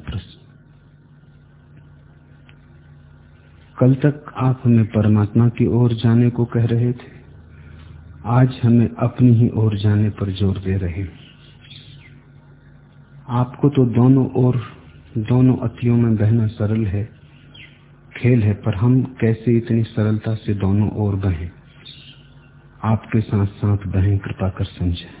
प्रश्न। कल तक आप हमें परमात्मा की ओर जाने को कह रहे थे। आज हमें अपनी ही ओर जाने पर ज़ोर दे रहे आपको तो दोनों ओर, दोनों अतियों में बहना सरल है, खेल है, पर हम कैसे इतनी सरलता से दोनों ओर बहें? आपके साथ साथ बहें, कृपा कर समझें।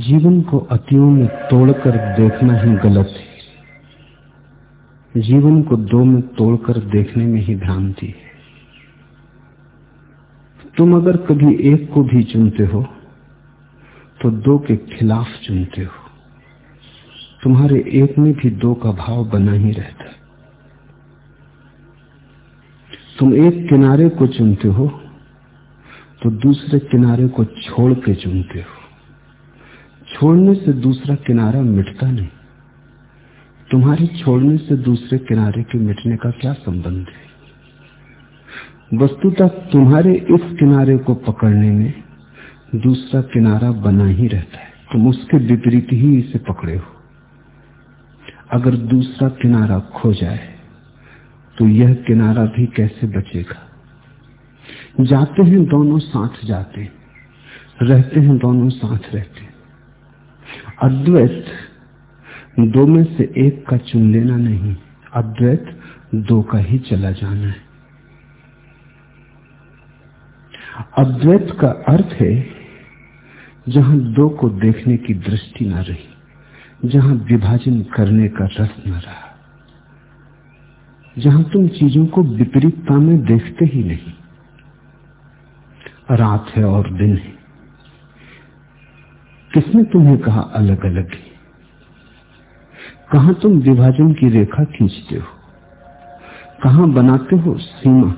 जीवन को अतियों में तोड़कर देखना ही गलत है। जीवन को दो में तोड़कर देखने में ही भ्रांति है। तुम अगर कभी एक को भी चुनते हो तो दो के खिलाफ चुनते हो। तुम्हारे एक में भी दो का भाव बना ही रहता है। तुम एक किनारे को चुनते हो तो दूसरे किनारे को छोड़ के चुनते हो। छोड़ने से दूसरा किनारा मिटता नहीं। तुम्हारे छोड़ने से दूसरे किनारे के मिटने का क्या संबंध है? वस्तुतः तुम्हारे इस किनारे को पकड़ने में दूसरा किनारा बना ही रहता है। तुम उसके विपरीत ही इसे पकड़े हो। अगर दूसरा किनारा खो जाए तो यह किनारा भी कैसे बचेगा? जाते हैं दोनों साथ जाते हैं, रहते हैं दोनों साथ रहते अद्वैत, दो में से एक का चुन लेना नहीं, अद्वैत दो का ही चला जाना है। अद्वैत का अर्थ है, जहाँ दो को देखने की दृष्टि न रही, जहाँ विभाजन करने का रस न रहा, जहाँ तुम चीज़ों को विपरीतता में देखते ही नहीं। रात है और दिन है। किसने तुम्हें कहा अलग अलग है? कहा तुम विभाजन की रेखा खींचते हो? कहा बनाते हो सीमा?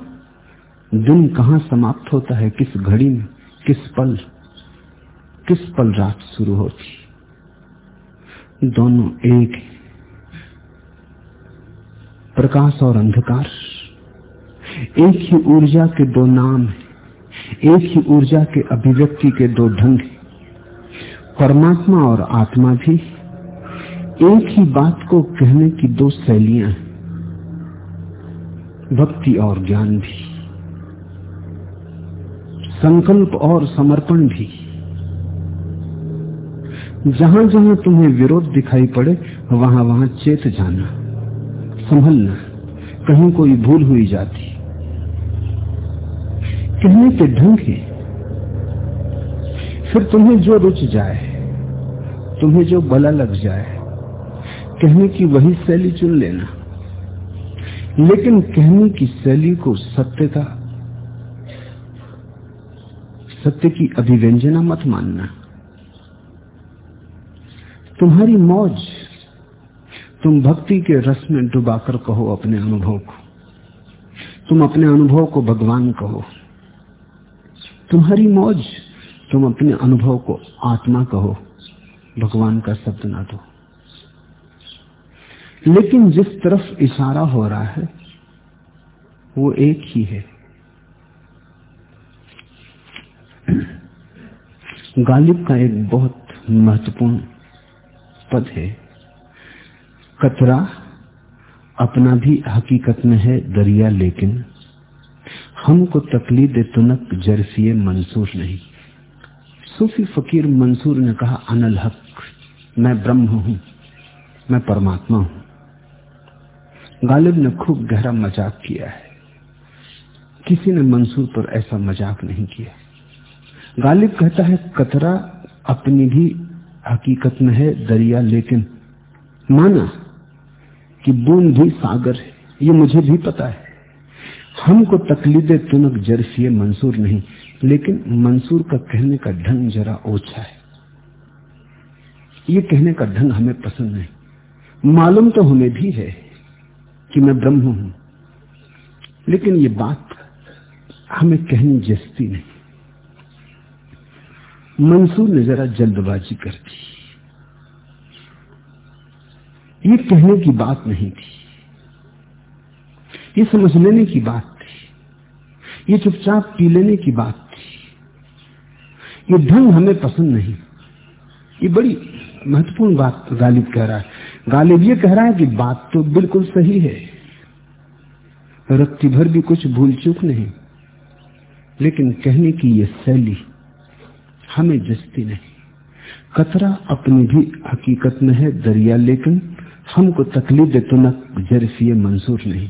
दिन कहा समाप्त होता है? किस घड़ी में? किस पल? किस पल रात शुरू होती? दोनों एक प्रकाश और अंधकार। एक ही ऊर्जा के दो नाम हैं। एक ही ऊर्जा के अभिव्यक्ति के दो ढंग हैं। परमात्मा और आत्मा भी एक ही बात को कहने की दो शैलियाँ हैं। भक्ति और ज्ञान भी। संकल्प और समर्पण भी। जहाँ जहाँ तुम्हें विरोध दिखाई पड़े वहाँ वहाँ चेत जाना, संभलना, कहीं कोई भूल हुई जाती। कहने के ढंग है। फिर तुम्हें जो रुच जाए, तुम्हें जो बला लग जाए, कहने की वही शैली चुन लेना। लेकिन कहने की शैली को सत्यता, सत्य की अभिव्यंजना मत मानना। तुम्हारी मौज, तुम भक्ति के रस में डुबाकर कहो अपने अनुभव को। तुम अपने अनुभव को भगवान कहो। तुम्हारी मौज तुम अपने अनुभव को आत्मा कहो, भगवान का शब्द ना दो। लेकिन जिस तरफ़ इशारा हो रहा है, वो एक ही है। गालिब का एक बहुत महत्वपूर्ण पद है। कतरा अपना भी हकीकत में है, दरिया लेकिन हमको तकलीद तुनक जरसिए मंसूर नहीं। सूफी फकीर मंसूर ने कहा, अनल हक, मैं ब्रह्म हूँ, मैं परमात्मा हूँ। गालिब ने खूब गहरा मज़ाक किया है। किसी ने मंसूर पर ऐसा मज़ाक नहीं किया। गालिब कहता है, कतरा अपनी भी हकीकत में है, दरिया, लेकिन माना कि बूंद भी सागर है, ये मुझे भी पता है। हमको तकलीद तुनक जरसिए मंसूर नहीं। लेकिन मंसूर का कहने का ढंग जरा ओछा है। ये कहने का ढंग हमें पसंद नहीं। मालूम तो हमें भी है कि मैं ब्रह्म हूँ, लेकिन ये बात हमें कहनी जस्ती नहीं। मंसूर ने जरा जल्दबाजी कर दी। ये कहने की बात नहीं थी। ये समझ लेने की बात थी। ये चुपचाप पी लेने की बात ये ढंग हमें पसंद नहीं। ये बड़ी महत्वपूर्ण बात गालिब कह रहा है। गालिब ये कह रहा है कि बात तो बिल्कुल सही है। रत्ती भर भी कुछ भूल चूक नहीं। लेकिन कहने की ये शैली हमें जस्ती नहीं। कतरा अपनी भी हकीकत में है दरिया, लेकिन हमको तकलीफ़ दे तो न मंजूर नहीं।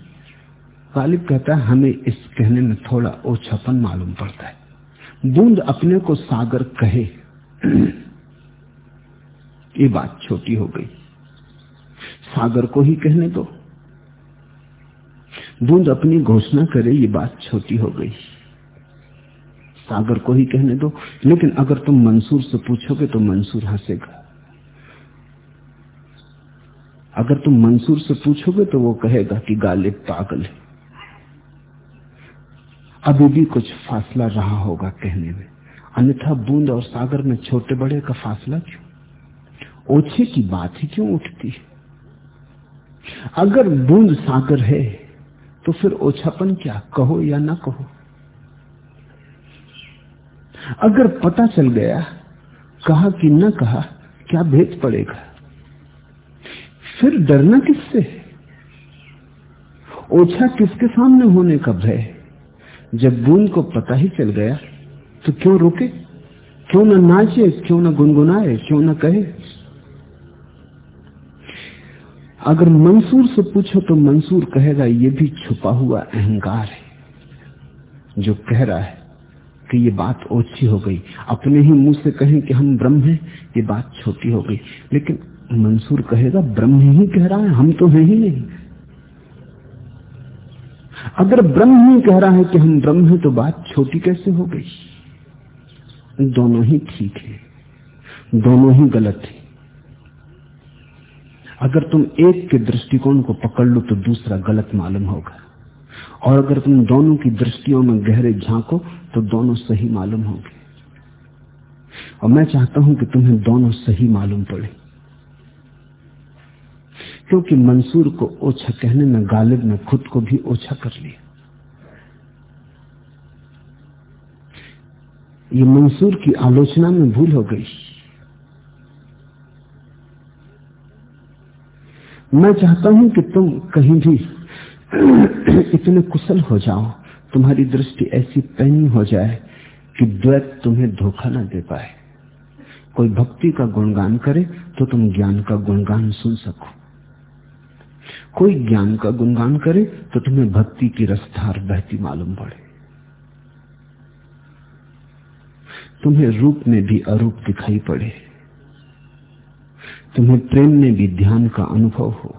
गालिब कहता है, हमें इस कहने में थोड़ा ओछापन मालूम पड़ता है। बूंद अपने को सागर कहे। ये बात छोटी हो गई। सागर को ही कहने दो। बूंद अपनी घोषणा करे, ये बात छोटी हो गई। सागर को ही कहने दो। लेकिन अगर तुम मंसूर से पूछोगे तो मंसूर हंसेगा। अगर तुम मंसूर से पूछोगे तो वो कहेगा कि गालिब पागल है। अभी भी कुछ फासला रहा होगा कहने में। अन्यथा बूंद और सागर में छोटे बड़े का फासला क्यों? ओछे की बात ही क्यों उठती है? अगर बूंद सागर है तो फिर ओछापन क्या? कहो या ना कहो? अगर पता चल गया, कहा कि न कहा, क्या भेद पड़ेगा? फिर डरना किससे ओछा किसके सामने होने का भय जब बूंद को पता ही चल गया तो क्यों रुके? क्यों ना नाचे, क्यों ना गुनगुनाए, क्यों ना कहे? अगर मंसूर से पूछो तो मंसूर कहेगा, ये भी छुपा हुआ अहंकार है, जो कह रहा है कि ये बात ओछी हो गई। अपने ही मुँह से कहें कि हम ब्रह्म हैं, ये बात छोटी हो गई। लेकिन मंसूर कहेगा, ब्रह्म ही कह रहा है, हम तो हैं ही नहीं। अगर ब्रह्म ही कह रहा है कि हम ब्रह्म हैं तो बात छोटी कैसे हो गई? दोनों ही ठीक है, दोनों ही गलत है। अगर तुम एक के दृष्टिकोण को पकड़ लो तो दूसरा गलत मालूम होगा। और अगर तुम दोनों की दृष्टियों में गहरे झांको तो दोनों सही मालूम होंगे। और मैं चाहता हूँ कि तुम्हें दोनों सही मालूम पड़े। क्योंकि मंसूर को ओछा कहने में गालिब ने, खुद को भी ओछा कर लिया। ये मंसूर की आलोचना में भूल हो गई। मैं चाहता हूँ कि तुम कहीं भी इतने कुशल हो जाओ, तुम्हारी दृष्टि ऐसी पैनी हो जाए कि द्वैत तुम्हें धोखा ना दे पाए। कोई भक्ति का गुणगान करे तो तुम ज्ञान का गुणगान सुन सको। कोई ज्ञान का गुणगान करे तो तुम्हें भक्ति की रसधार बहती मालूम पड़े। तुम्हें रूप में भी अरूप दिखाई पड़े। तुम्हें प्रेम में भी ध्यान का अनुभव हो।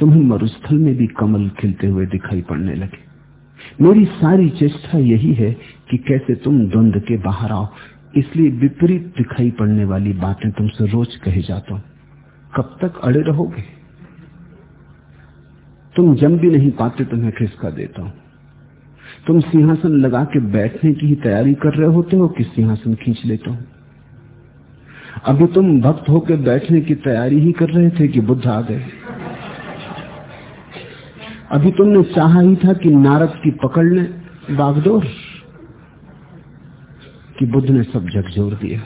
तुम्हें मरुस्थल में भी कमल खिलते हुए दिखाई पड़ने लगे। मेरी सारी चेष्टा यही है कि कैसे तुम द्वंद के बाहर आओ। इसलिए विपरीत दिखाई पड़ने वाली बातें तुमसे रोज कहे जाता हूँ। कब तक अड़े रहोगे? तुम जम भी नहीं पाते तो मैं खिसका देता हूँ। तुम सिंहासन लगा के बैठने की ही तैयारी कर रहे होते हो कि सिंहासन खींच लेता हूँ? अभी तुम भक्त होकर बैठने की तैयारी ही कर रहे थे कि बुद्ध आ गए। अभी तुमने चाहा ही था कि नारद की पकड़ ले बागडोर, कि बुद्ध ने सब झकझोर दिया।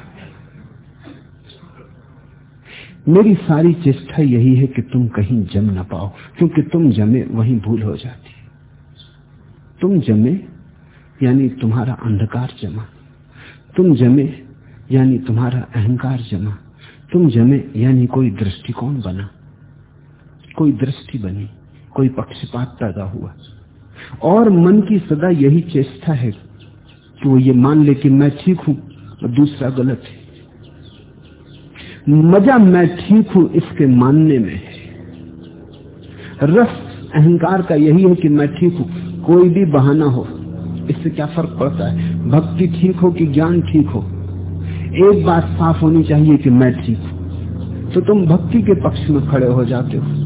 मेरी सारी चेष्टा यही है कि तुम कहीं जम ना पाओ, क्योंकि तुम जमे वहीं भूल हो जाती। तुम जमे, यानी तुम्हारा अंधकार जमा। तुम जमे, यानी तुम्हारा अहंकार जमा। तुम जमे, यानी कोई दृष्टिकोण बना। कोई दृष्टि बनी, कोई पक्षपात पैदा हुआ। और मन की सदा यही चेष्टा है कि वो ये मान ले कि मैं ठीक हूँ और दूसरा गलत है। मज़ा मैं ठीक हूँ इसके मानने में रस अहंकार का यही है कि मैं ठीक हूँ, कोई भी बहाना हो, इससे क्या फ़र्क पड़ता है? भक्ति ठीक हो कि ज्ञान ठीक हो? एक बात साफ़ होनी चाहिए कि मैं ठीक हूँ। तो तुम भक्ति के पक्ष में खड़े हो जाते हो।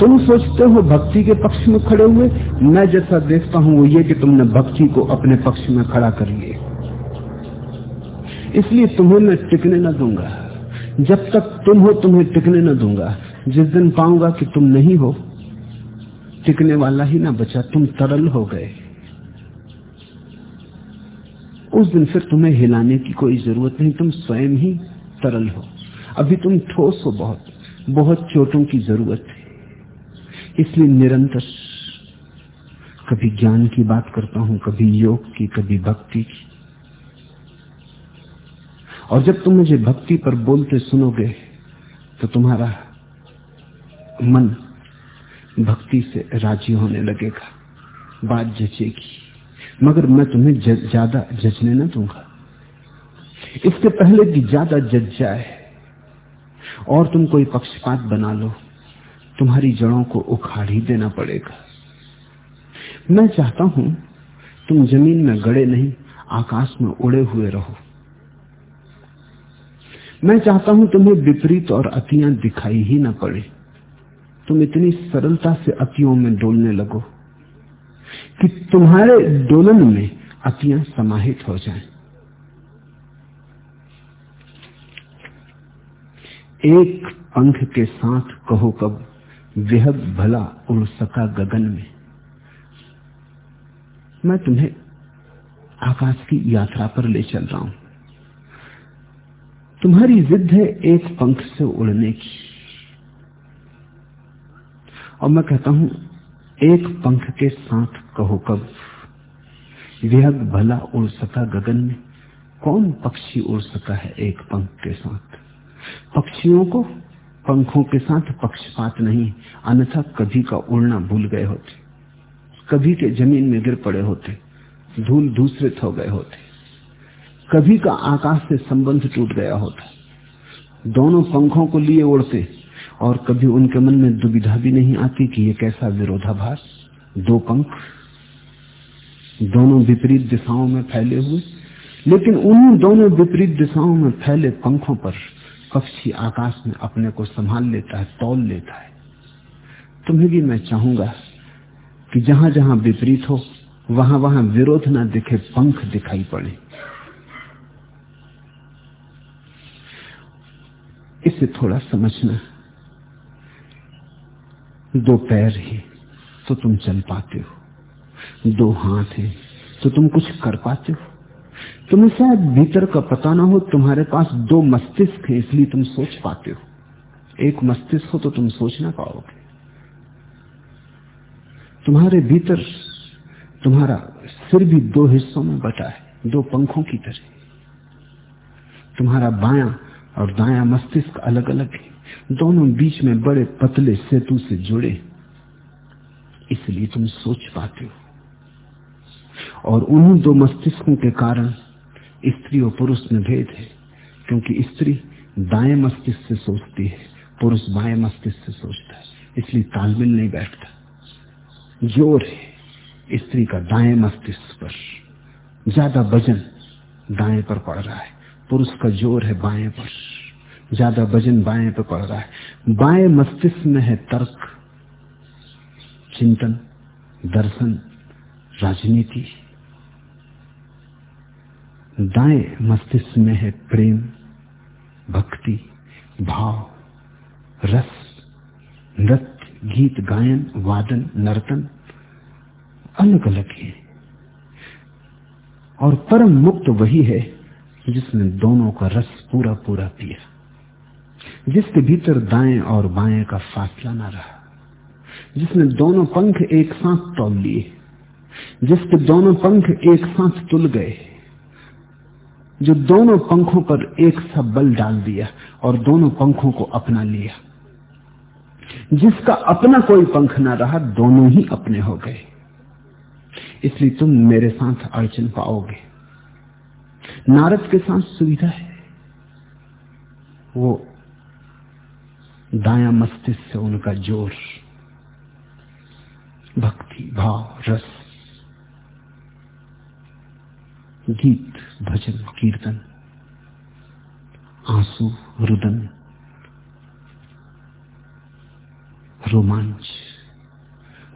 तुम सोचते हो भक्ति के पक्ष में खड़े हुए, मैं जैसा देखता हूँ वो ये कि तुमने भक्ति को अपने पक्ष में खड़ा कर लिए इसलिए तुम्हें मैं टिकने न दूँगा। जब तक तुम हो, तुम्हें टिकने न दूँगा। जिस दिन पाऊँगा कि तुम नहीं हो, टिकने वाला ही ना बचा। तुम तरल हो गए। उस दिन फिर तुम्हें हिलाने की कोई ज़रूरत नहीं। तुम स्वयं ही तरल हो। अभी तुम ठोस हो बहुत। बहुत चोटों की ज़रूरत है। इसलिए निरंतर कभी ज्ञान की बात करता हूँ, कभी योग की, कभी भक्ति की। और जब तुम मुझे भक्ति पर बोलते सुनोगे तो तुम्हारा मन भक्ति से राज़ी होने लगेगा, बात जचेगी। मगर मैं तुम्हें ज़्यादा जचने न दूँगा। इसके पहले कि ज़्यादा जज जाए और तुम कोई पक्षपात बना लो, तुम्हारी जड़ों को उखाड़ ही देना पड़ेगा। मैं चाहता हूँ तुम ज़मीन में गड़े नहीं, आकाश में उड़े हुए रहो। मैं चाहता हूँ तुम्हें विपरीत और अतियाँ दिखाई ही ना पड़े। तुम इतनी सरलता से अतियों में डोलने लगो कि तुम्हारे डोलन में अतियाँ समाहित हो जाएँ। एक पंख के साथ कहो कब, विहग भला उड़ सका गगन में। मैं तुम्हें आकाश की यात्रा पर ले चल रहा हूँ। तुम्हारी जिद है एक पंख से उड़ने की। और मैं कहता हूँ, एक पंख के साथ कहो कब, विहग भला उड़ सका गगन में। कौन पक्षी उड़ सका है एक पंख के साथ? पक्षियों को पंखों के साथ पक्षपात नहीं, अन्यथा कभी का उड़ना भूल गए होते, कभी के ज़मीन में गिर पड़े होते, धूल दूसरे हो गए होते। कभी का आकाश से संबंध टूट गया होता। दोनों पंखों को लिए उड़ते और कभी उनके मन में दुविधा भी नहीं आती कि ये कैसा विरोधाभास। दो पंख दोनों विपरीत दिशाओं में फैले हुए, लेकिन उन दोनों विपरीत दिशाओं में फैले पंखों पर पक्षी आकाश में अपने को संभाल लेता है, तौल लेता है। तुम्हें भी मैं चाहूँगा कि जहाँ जहाँ विपरीत हो, वहाँ वहाँ विरोध ना दिखे, पंख दिखाई पड़े। इसे थोड़ा समझना। दो पैर है तो तुम चल पाते हो। दो हाथ है तो तुम कुछ कर पाते हो। तुम्हें शायद भीतर का पता ना हो, तुम्हारे पास दो मस्तिष्क है, इसलिए तुम सोच पाते हो। एक मस्तिष्क हो तो तुम सोच ना पाओगे। तुम्हारे भीतर, तुम्हारा सिर भी दो हिस्सों में बटा है, दो पंखों की तरह। तुम्हारा बायां और दाया मस्तिष्क अलग अलग है। दोनों बीच में बड़े पतले सेतु से जुड़े। इसलिए तुम सोच पाते हो। और उन्हीं दो मस्तिष्कों के कारण स्त्री और पुरुष में भेद है, क्योंकि स्त्री दाएँ मस्तिष्क से सोचती है, पुरुष बाएँ मस्तिष्क से सोचता है। इसलिए तालमेल नहीं बैठता। ज़ोर है स्त्री का दाएँ मस्तिष्क पर। ज़्यादा वज़न दाएँ पर पड़ रहा है। पुरुष का ज़ोर है बाएँ पर। ज़्यादा वज़न बाएँ पर पड़ रहा है। बाएँ मस्तिष्क में है तर्क, चिंतन, दर्शन, राजनीति। दाएँ मस्तिष्क में है प्रेम, भक्ति, भाव, रस, नृत्य, गीत, गायन, वादन, नर्तन अलग अलग है। और परम मुक्त वही है जिसने दोनों का रस पूरा पूरा पिया। जिसके भीतर दाएँ और बाएँ का फासला ना रहा। जिसने दोनों पंख एक साथ तोल लिए। जिसके दोनों पंख एक साथ तुल गए। जो दोनों पंखों पर एक सा बल डाल दिया और दोनों पंखों को अपना लिया। जिसका अपना कोई पंख ना रहा, दोनों ही अपने हो गए। इसलिए तुम मेरे साथ अड़चन पाओगे। नारद के साथ सुविधा है। वो दाया मस्तिष्क से उनका ज़ोर, भक्ति, भाव, रस, गीत, भजन, कीर्तन, आँसू, रुदन, रोमांच,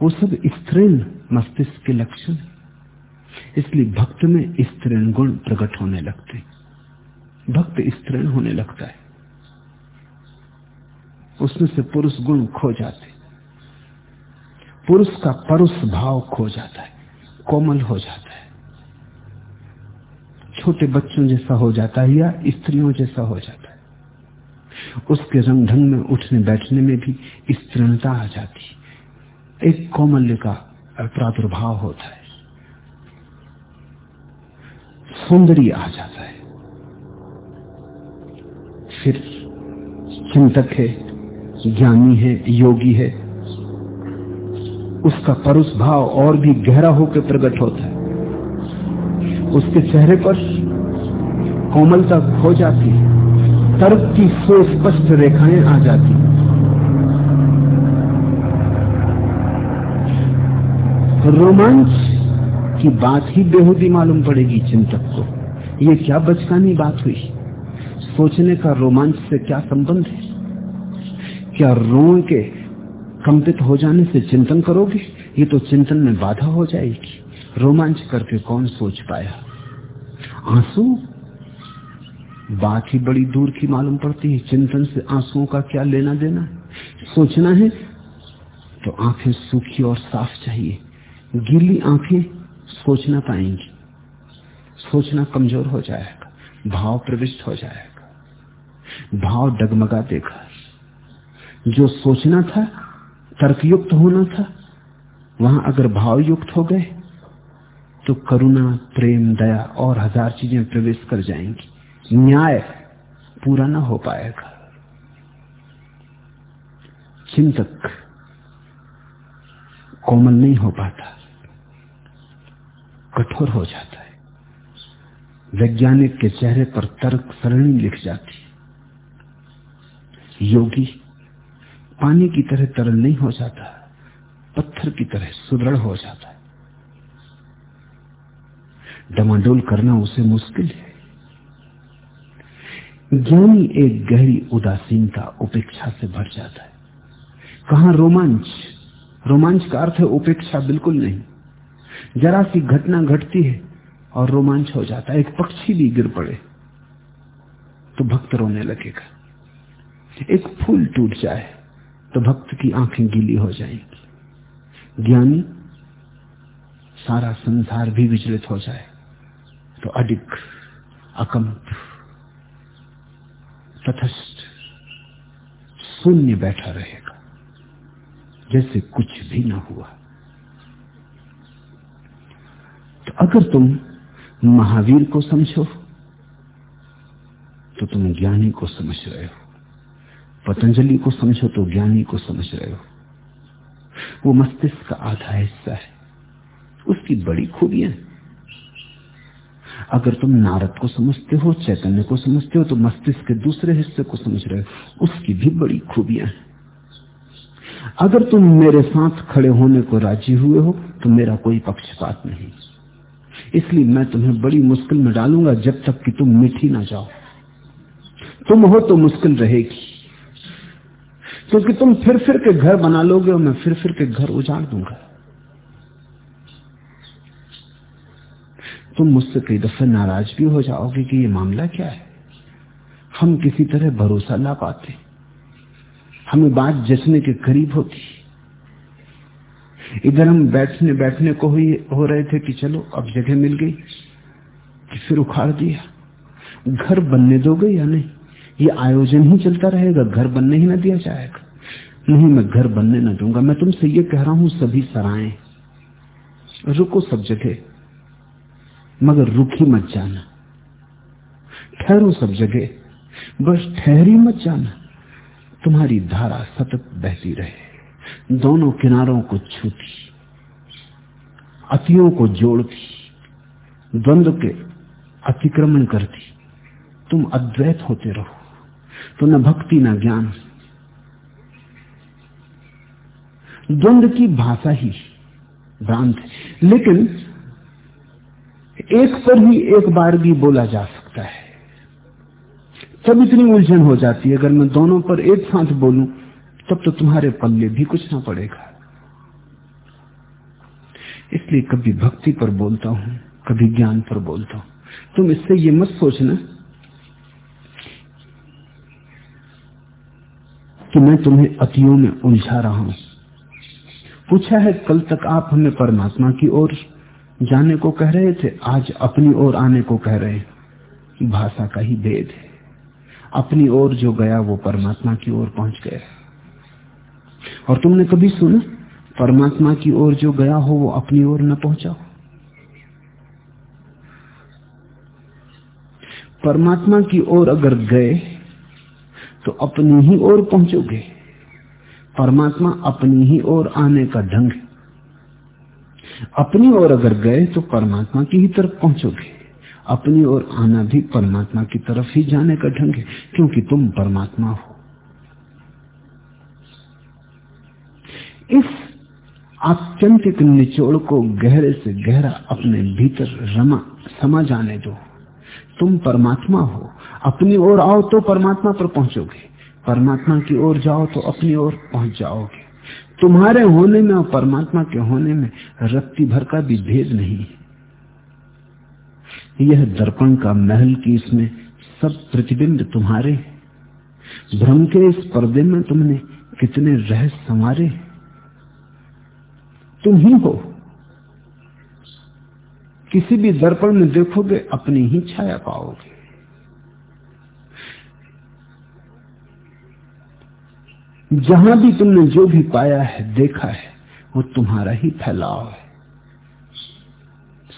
वो सब स्त्रीण मस्तिष्क के लक्षण है। इसलिए भक्त में स्त्रीण गुण प्रकट होने लगते भक्त स्त्रीण होने लगता है। उसमें से पुरुष गुण खो जाते पुरुष का परुष भाव खो जाता है, कोमल हो जाता है। छोटे बच्चों जैसा हो जाता है या स्त्रियों जैसा हो जाता है। उसके रंग ढंग में उठने बैठने में भी स्त्रीणता आ जाती एक कौमल्य का प्रादुर्भाव होता है। सौंदर्य आ जाता है। फिर चिंतक है, ज्ञानी है, योगी है। उसका परुष भाव और भी गहरा होकर प्रकट होता है। उसके चेहरे पर कोमलता खो जाती है। तर्क की सुस्पष्ट रेखाएँ आ जाती रोमांच की बात ही बेहूदी मालूम पड़ेगी चिंतक को। ये क्या बचकानी बात हुई? सोचने का रोमांच से क्या संबंध है? क्या रोण के कंपित हो जाने से चिंतन करोगे? ये तो चिंतन में बाधा हो जाएगी। रोमांच करके कौन सोच पाया? आँसू? बात ही बड़ी दूर की मालूम पड़ती है। चिंतन से आंसुओं का क्या लेना देना सोचना है तो आँखें सूखी और साफ़ चाहिए। गीली आँखें सोच ना पाएँगी। सोचना कमज़ोर हो जाएगा। भाव प्रविष्ट हो जाएगा। भाव डगमगा देगा। जो सोचना था, तर्कयुक्त होना था, वहाँ अगर भाव युक्त हो गए तो करुणा, प्रेम, दया और हज़ार चीज़ें प्रवेश कर जाएँगी। न्याय पूरा ना हो पाएगा। चिंतक कोमल नहीं हो पाता। कठोर हो जाता है। वैज्ञानिक के चेहरे पर तर्क सरणी लिख जाती योगी पानी की तरह तरल नहीं हो जाता, पत्थर की तरह सुदृढ़ हो जाता है। डमाडोल करना उसे मुश्किल है। ज्ञानी एक गहरी उदासीनता, उपेक्षा से भर जाता है। कहा रोमांच? रोमांच का अर्थ है उपेक्षा, बिल्कुल नहीं। जरा सी घटना घटती है और रोमांच हो जाता है, एक पक्षी भी गिर पड़े तो भक्त रोने लगेगा। एक फूल टूट जाए तो भक्त की आँखें गीली हो जाएँगी। ज्ञानी, सारा संसार भी विचलित हो जाए तो अधिक अकंप, तथस्थ, शून्य बैठा रहेगा, जैसे कुछ भी ना हुआ तो अगर तुम महावीर को समझो तो तुम ज्ञानी को समझ रहे हो। पतंजलि को समझो तो ज्ञानी को समझ रहे हो। वो मस्तिष्क का आधा हिस्सा है। उसकी बड़ी खूबियाँ अगर तुम नारद को समझते हो, चैतन्य को समझते हो तो मस्तिष्क के दूसरे हिस्से को समझ रहे हो। उसकी भी बड़ी खूबियाँ हैं। अगर तुम मेरे साथ खड़े होने को राज़ी हुए हो तो मेरा कोई पक्षपात नहीं। इसलिए मैं तुम्हें बड़ी मुश्किल में डालूँगा जब तक कि तुम मिठी ना जाओ। तुम हो तो मुश्किल रहेगी। क्योंकि तुम फिर फिर के घर बना लोगे और मैं फिर फिर के घर उजाड़ दूँगा। तुम मुझसे कई दफे नाराज़ भी हो जाओगे कि ये मामला क्या है? हम किसी तरह भरोसा ला पाते। हमें बात जचने के करीब होती। इधर हम बैठने बैठने को ही हो रहे थे कि चलो अब जगह मिल गई कि फिर उखाड़ दिया। घर बनने दोगे या नहीं? ये आयोजन ही चलता रहेगा, घर बनने ही ना दिया जाएगा। नहीं, मैं घर बनने ना दूँगा। मैं तुमसे ये कह रहा हूँ, सभी सराए। रुको सब जगह, मगर रुकी मत जाना। ठहरो सब जगह, बस ठहरी मत जाना। तुम्हारी धारा सतत बहती रहे। दोनों किनारों को छूती, अतियों को जोड़ती, द्वंद्व के अतिक्रमण करती। तुम अद्वैत होते रहो तो न भक्ति न ज्ञान। द्वंद्व की भाषा ही भ्रांत लेकिन एक पर ही एक बार भी बोला जा सकता है। तब इतनी उलझन हो जाती है, अगर मैं दोनों पर एक साथ बोलूँ तब तो तुम्हारे पल्ले भी कुछ ना पड़ेगा। इसलिए कभी भक्ति पर बोलता हूँ, कभी ज्ञान पर बोलता हूँ। तुम इससे ये मत सोचना कि मैं तुम्हें अतियों में उलझा रहा हूँ। पूछा है, कल तक आप हमें परमात्मा की ओर जाने को कह रहे थे, आज अपनी ओर आने को कह रहे भाषा का ही भेद है। अपनी ओर जो गया, वो परमात्मा की ओर पहुँच गया। और तुमने कभी सुना? परमात्मा की ओर जो गया हो, वो अपनी ओर न पहुँचा हो परमात्मा की ओर अगर गए तो अपनी ही ओर पहुंचोगे। परमात्मा अपनी ही ओर आने का ढंग अपनी ओर अगर गए तो परमात्मा की ही तरफ़ पहुंचोगे। अपनी ओर आना भी परमात्मा की तरफ़ ही जाने का ढंग है, क्योंकि तुम परमात्मा हो। इस आत्यंतिक निचोड़ को गहरे से गहरा अपने भीतर रमा, समा जाने दो। तुम परमात्मा हो। अपनी ओर आओ तो परमात्मा पर पहुंचोगे। परमात्मा की ओर जाओ तो अपनी ओर पहुँच जाओगे। तुम्हारे होने में और परमात्मा के होने में रत्ती भर का भी भेद नहीं यह दर्पण का महल की इसमें सब प्रतिबिंब तुम्हारे भ्रम के इस पर्दे में तुमने कितने रहस्य संवारे तुम ही हो किसी भी दर्पण में देखोगे, अपनी ही छाया पाओगे। जहाँ भी तुमने जो भी पाया है, देखा है, वो तुम्हारा ही फैलाव है।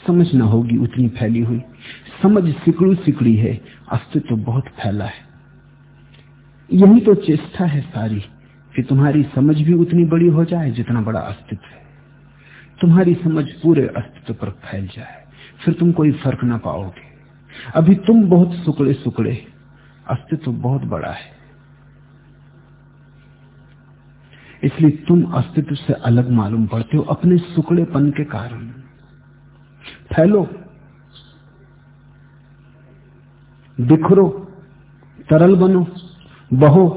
समझ ना होगी उतनी फैली हुई। समझ सिकड़ू सिकड़ी है, अस्तित्व बहुत फैला है। यही तो चेष्टा है सारी, कि तुम्हारी समझ भी उतनी बड़ी हो जाए, जितना बड़ा अस्तित्व है। तुम्हारी समझ पूरे अस्तित्व पर फैल जाए, फिर तुम कोई फ़र्क ना पाओगे। अभी तुम बहुत सुकड़े सुकड़े अस्तित्व बहुत बड़ा है। इसलिए तुम अस्तित्व से अलग मालूम पड़ते हो अपने सुकड़ेपन के कारण। फैलो, बिखरो, तरल बनो, बहो।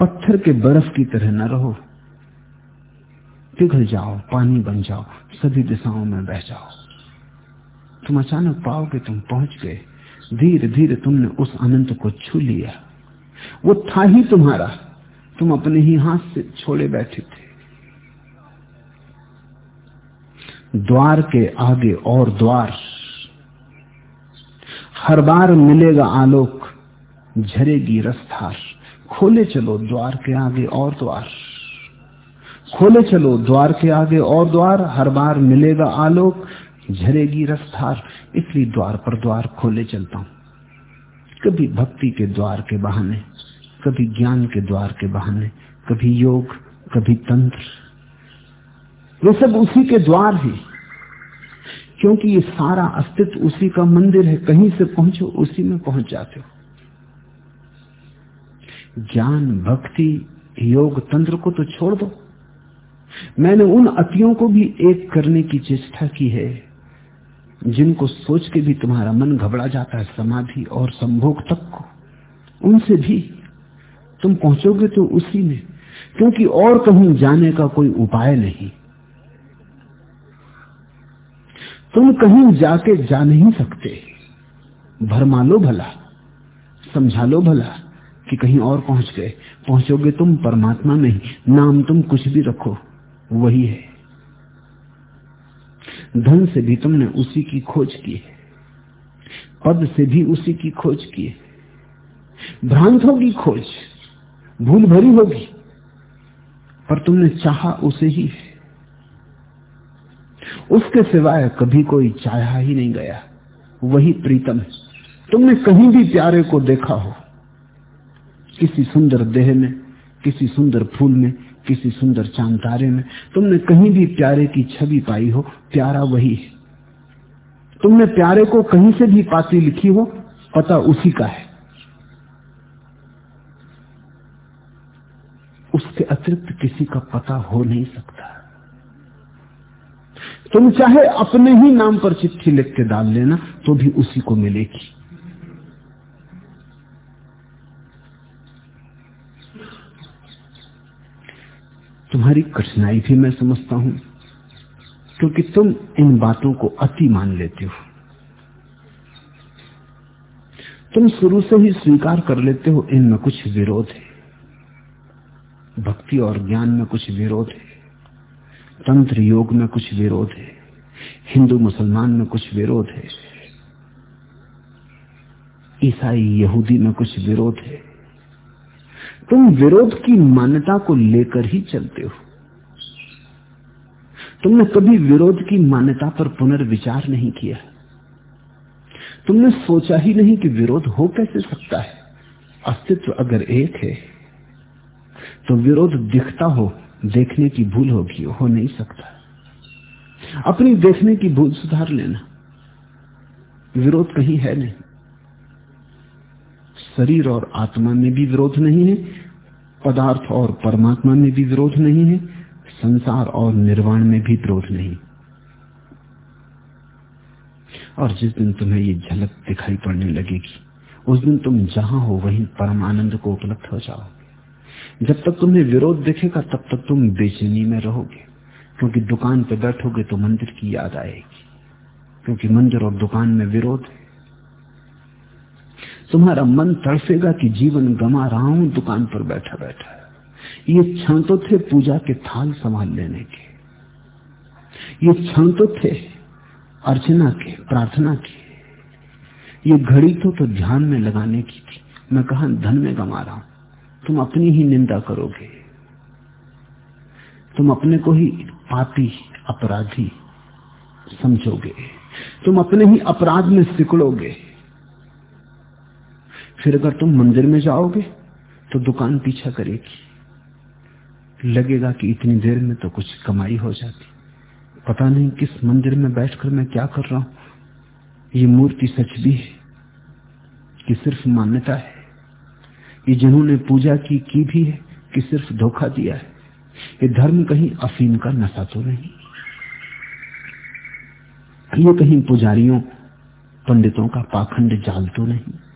पत्थर के बर्फ़ की तरह न रहो। पिघल जाओ, पानी बन जाओ, सभी दिशाओं में बह जाओ। तुम अचानक पाओगे, तुम पहुँच गए। धीरे धीरे तुमने उस अनंत को छू लिया। वो था ही तुम्हारा। तुम अपने ही हाथ से छोड़े बैठे थे। द्वार के आगे और द्वार। हर बार मिलेगा आलोक, झरेगी रसधार खोले चलो द्वार के आगे और द्वार। खोले चलो, द्वार के आगे और द्वार, हर बार मिलेगा आलोक, झरेगी रसधार, इसलिए द्वार पर द्वार खोले चलता हूँ। कभी भक्ति के द्वार के बहाने, कभी ज्ञान के द्वार के बहाने, कभी योग, कभी तंत्र। ये सब उसी के द्वार हैं। क्योंकि ये सारा अस्तित्व उसी का मंदिर है, कहीं से पहुंचो, उसी में पहुँच जाते हो। ज्ञान, भक्ति, योग, तंत्र को तो छोड़ दो। मैंने उन अतियों को भी एक करने की चेष्टा की है, जिनको सोच के भी तुम्हारा मन घबरा जाता है समाधि और संभोग तक को। उनसे भी तुम पहुंचोगे तो उसी में, क्योंकि और कहीं जाने का कोई उपाय नहीं। तुम कहीं जाके जा नहीं सकते। भरमा लो भला, समझा लो भला कि कहीं और पहुँच गए। पहुंचोगे तुम, परमात्मा में नाम तुम कुछ भी रखो। वही है। धन से भी तुमने उसी की खोज की है। पद से भी उसी की खोज की है। भ्रांत होगी खोज, भूल भरी होगी, पर तुमने चाहा उसे ही है। उसके सिवाय कभी कोई चाहा ही नहीं गया। वही प्रीतम है। तुमने कहीं भी प्यारे को देखा हो, किसी सुंदर देह में, किसी सुंदर फूल में किसी सुंदर चाँद तारे में। तुमने कहीं भी प्यारे की छवि पाई हो, प्यारा वही है। तुमने प्यारे को कहीं से भी पाती लिखी हो, पता उसी का है। उसके अतिरिक्त किसी का पता हो नहीं सकता। तुम चाहे अपने ही नाम पर चिट्ठी लिख के डाल लेना तो भी उसी को मिलेगी। तुम्हारी कठिनाई भी मैं समझता हूँ, क्योंकि तुम इन बातों को अति मान लेते हो। तुम शुरू से ही स्वीकार कर लेते हो इनमें कुछ विरोध है। भक्ति और ज्ञान में कुछ विरोध है। तंत्र योग में कुछ विरोध है। हिंदू मुसलमान में कुछ विरोध है। ईसाई यहूदी में कुछ विरोध है। तुम विरोध की मान्यता को लेकर ही चलते हो। तुमने कभी विरोध की मान्यता पर पुनर्विचार नहीं किया। तुमने सोचा ही नहीं कि विरोध हो कैसे सकता है। अस्तित्व अगर एक है तो विरोध दिखता हो, देखने की भूल होगी, हो नहीं सकता। अपनी देखने की भूल सुधार लेना। विरोध कहीं है नहीं। शरीर और आत्मा में भी विरोध नहीं है पदार्थ और परमात्मा में भी विरोध नहीं है, संसार और निर्वाण में भी विरोध नहीं। और जिस दिन तुम्हें ये झलक दिखाई पड़ने लगेगी, उस दिन तुम जहाँ हो वहीं परम आनंद को उपलब्ध हो जाओ जब तक तुम्हें विरोध दिखेगा, तब तक तुम बेचैनी में रहोगे। क्योंकि दुकान पर बैठोगे तो मंदिर की याद आएगी। क्योंकि मंदिर और दुकान में विरोध है। तुम्हारा मन तड़फेगा कि जीवन गमा रहा हूँ, दुकान पर बैठा बैठा। ये क्षण तो थे पूजा के थाल संभाल लेने के। ये क्षण तो थे अर्चना के, प्रार्थना के। ये घड़ी तो तो ध्यान में लगाने की थी। मैं कहा, धन में गमा रहा हूँ। तुम अपनी ही निंदा करोगे। तुम अपने को ही पापी, अपराधी समझोगे। तुम अपने ही अपराध में सिकड़ोगे। फिर अगर तुम मंदिर में जाओगे तो दुकान पीछा करेगी। लगेगा कि इतनी देर में तो कुछ कमाई हो जाती। पता नहीं किस मंदिर में बैठकर मैं क्या कर रहा हूँ। ये मूर्ति सच भी है कि सिर्फ़ मान्यता है। ये जिन्होंने पूजा की की भी है कि सिर्फ़ धोखा दिया है। ये धर्म कहीं अफीम का नशा तो नहीं। ये कहीं पुजारियों, पंडितों का पाखंड जाल तो नहीं।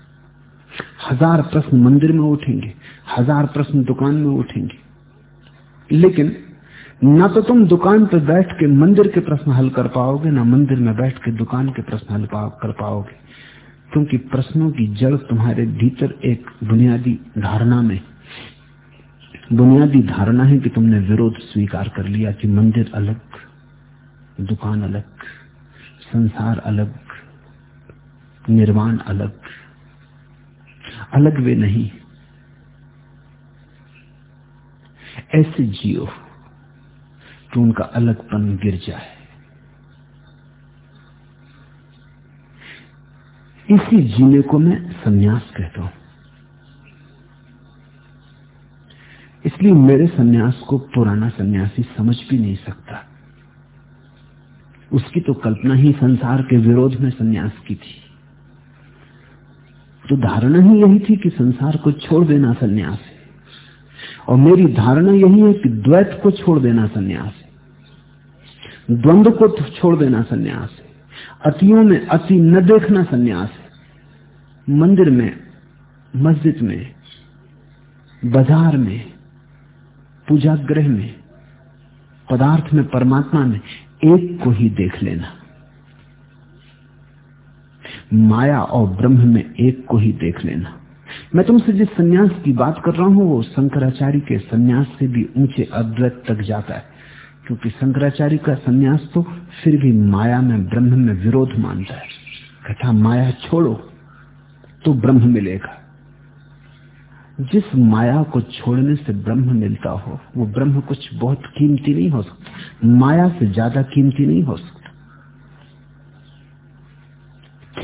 हज़ार प्रश्न मंदिर में उठेंगे, हज़ार प्रश्न दुकान में उठेंगे। लेकिन, ना तो तुम दुकान पर बैठ के मंदिर के प्रश्न हल कर पाओगे, ना मंदिर में बैठ के दुकान के प्रश्न हल कर पाओगे। क्योंकि प्रश्नों की जड़ तुम्हारे भीतर एक बुनियादी धारणा में बुनियादी धारणा है कि तुमने विरोध स्वीकार कर लिया कि मंदिर अलग, दुकान अलग, संसार अलग निर्वाण अलग अलग वे नहीं। ऐसे जियो कि उनका अलगपन गिर जाए। इसी जीने को मैं सन्यास कहता हूँ। इसलिए मेरे सन्यास को पुराना सन्यासी समझ भी नहीं सकता। उसकी तो कल्पना ही संसार के विरोध में सन्यास की थी। तो धारणा ही यही थी कि संसार को छोड़ देना संन्यास है। और मेरी धारणा यही है कि द्वैत को छोड़ देना संन्यास है। द्वंद्व को तो छोड़ देना संन्यास है। अतियों में अति न देखना संन्यास है। मंदिर में, मस्जिद में, बाज़ार में, पूजा ग्रह में, पदार्थ में, परमात्मा में, एक को ही देख लेना। माया और ब्रह्म में एक को ही देख लेना। मैं तुमसे जिस सन्यास की बात कर रहा हूँ, वो शंकराचार्य के सन्यास से भी ऊँचे अद्वैत तक जाता है। क्योंकि शंकराचार्य का सन्यास तो फिर भी माया में, ब्रह्म में विरोध मानता है। कथा माया छोड़ो तो ब्रह्म मिलेगा। जिस माया को छोड़ने से ब्रह्म मिलता हो, वो ब्रह्म कुछ बहुत कीमती नहीं हो सकता। माया से ज़्यादा कीमती नहीं हो सकता।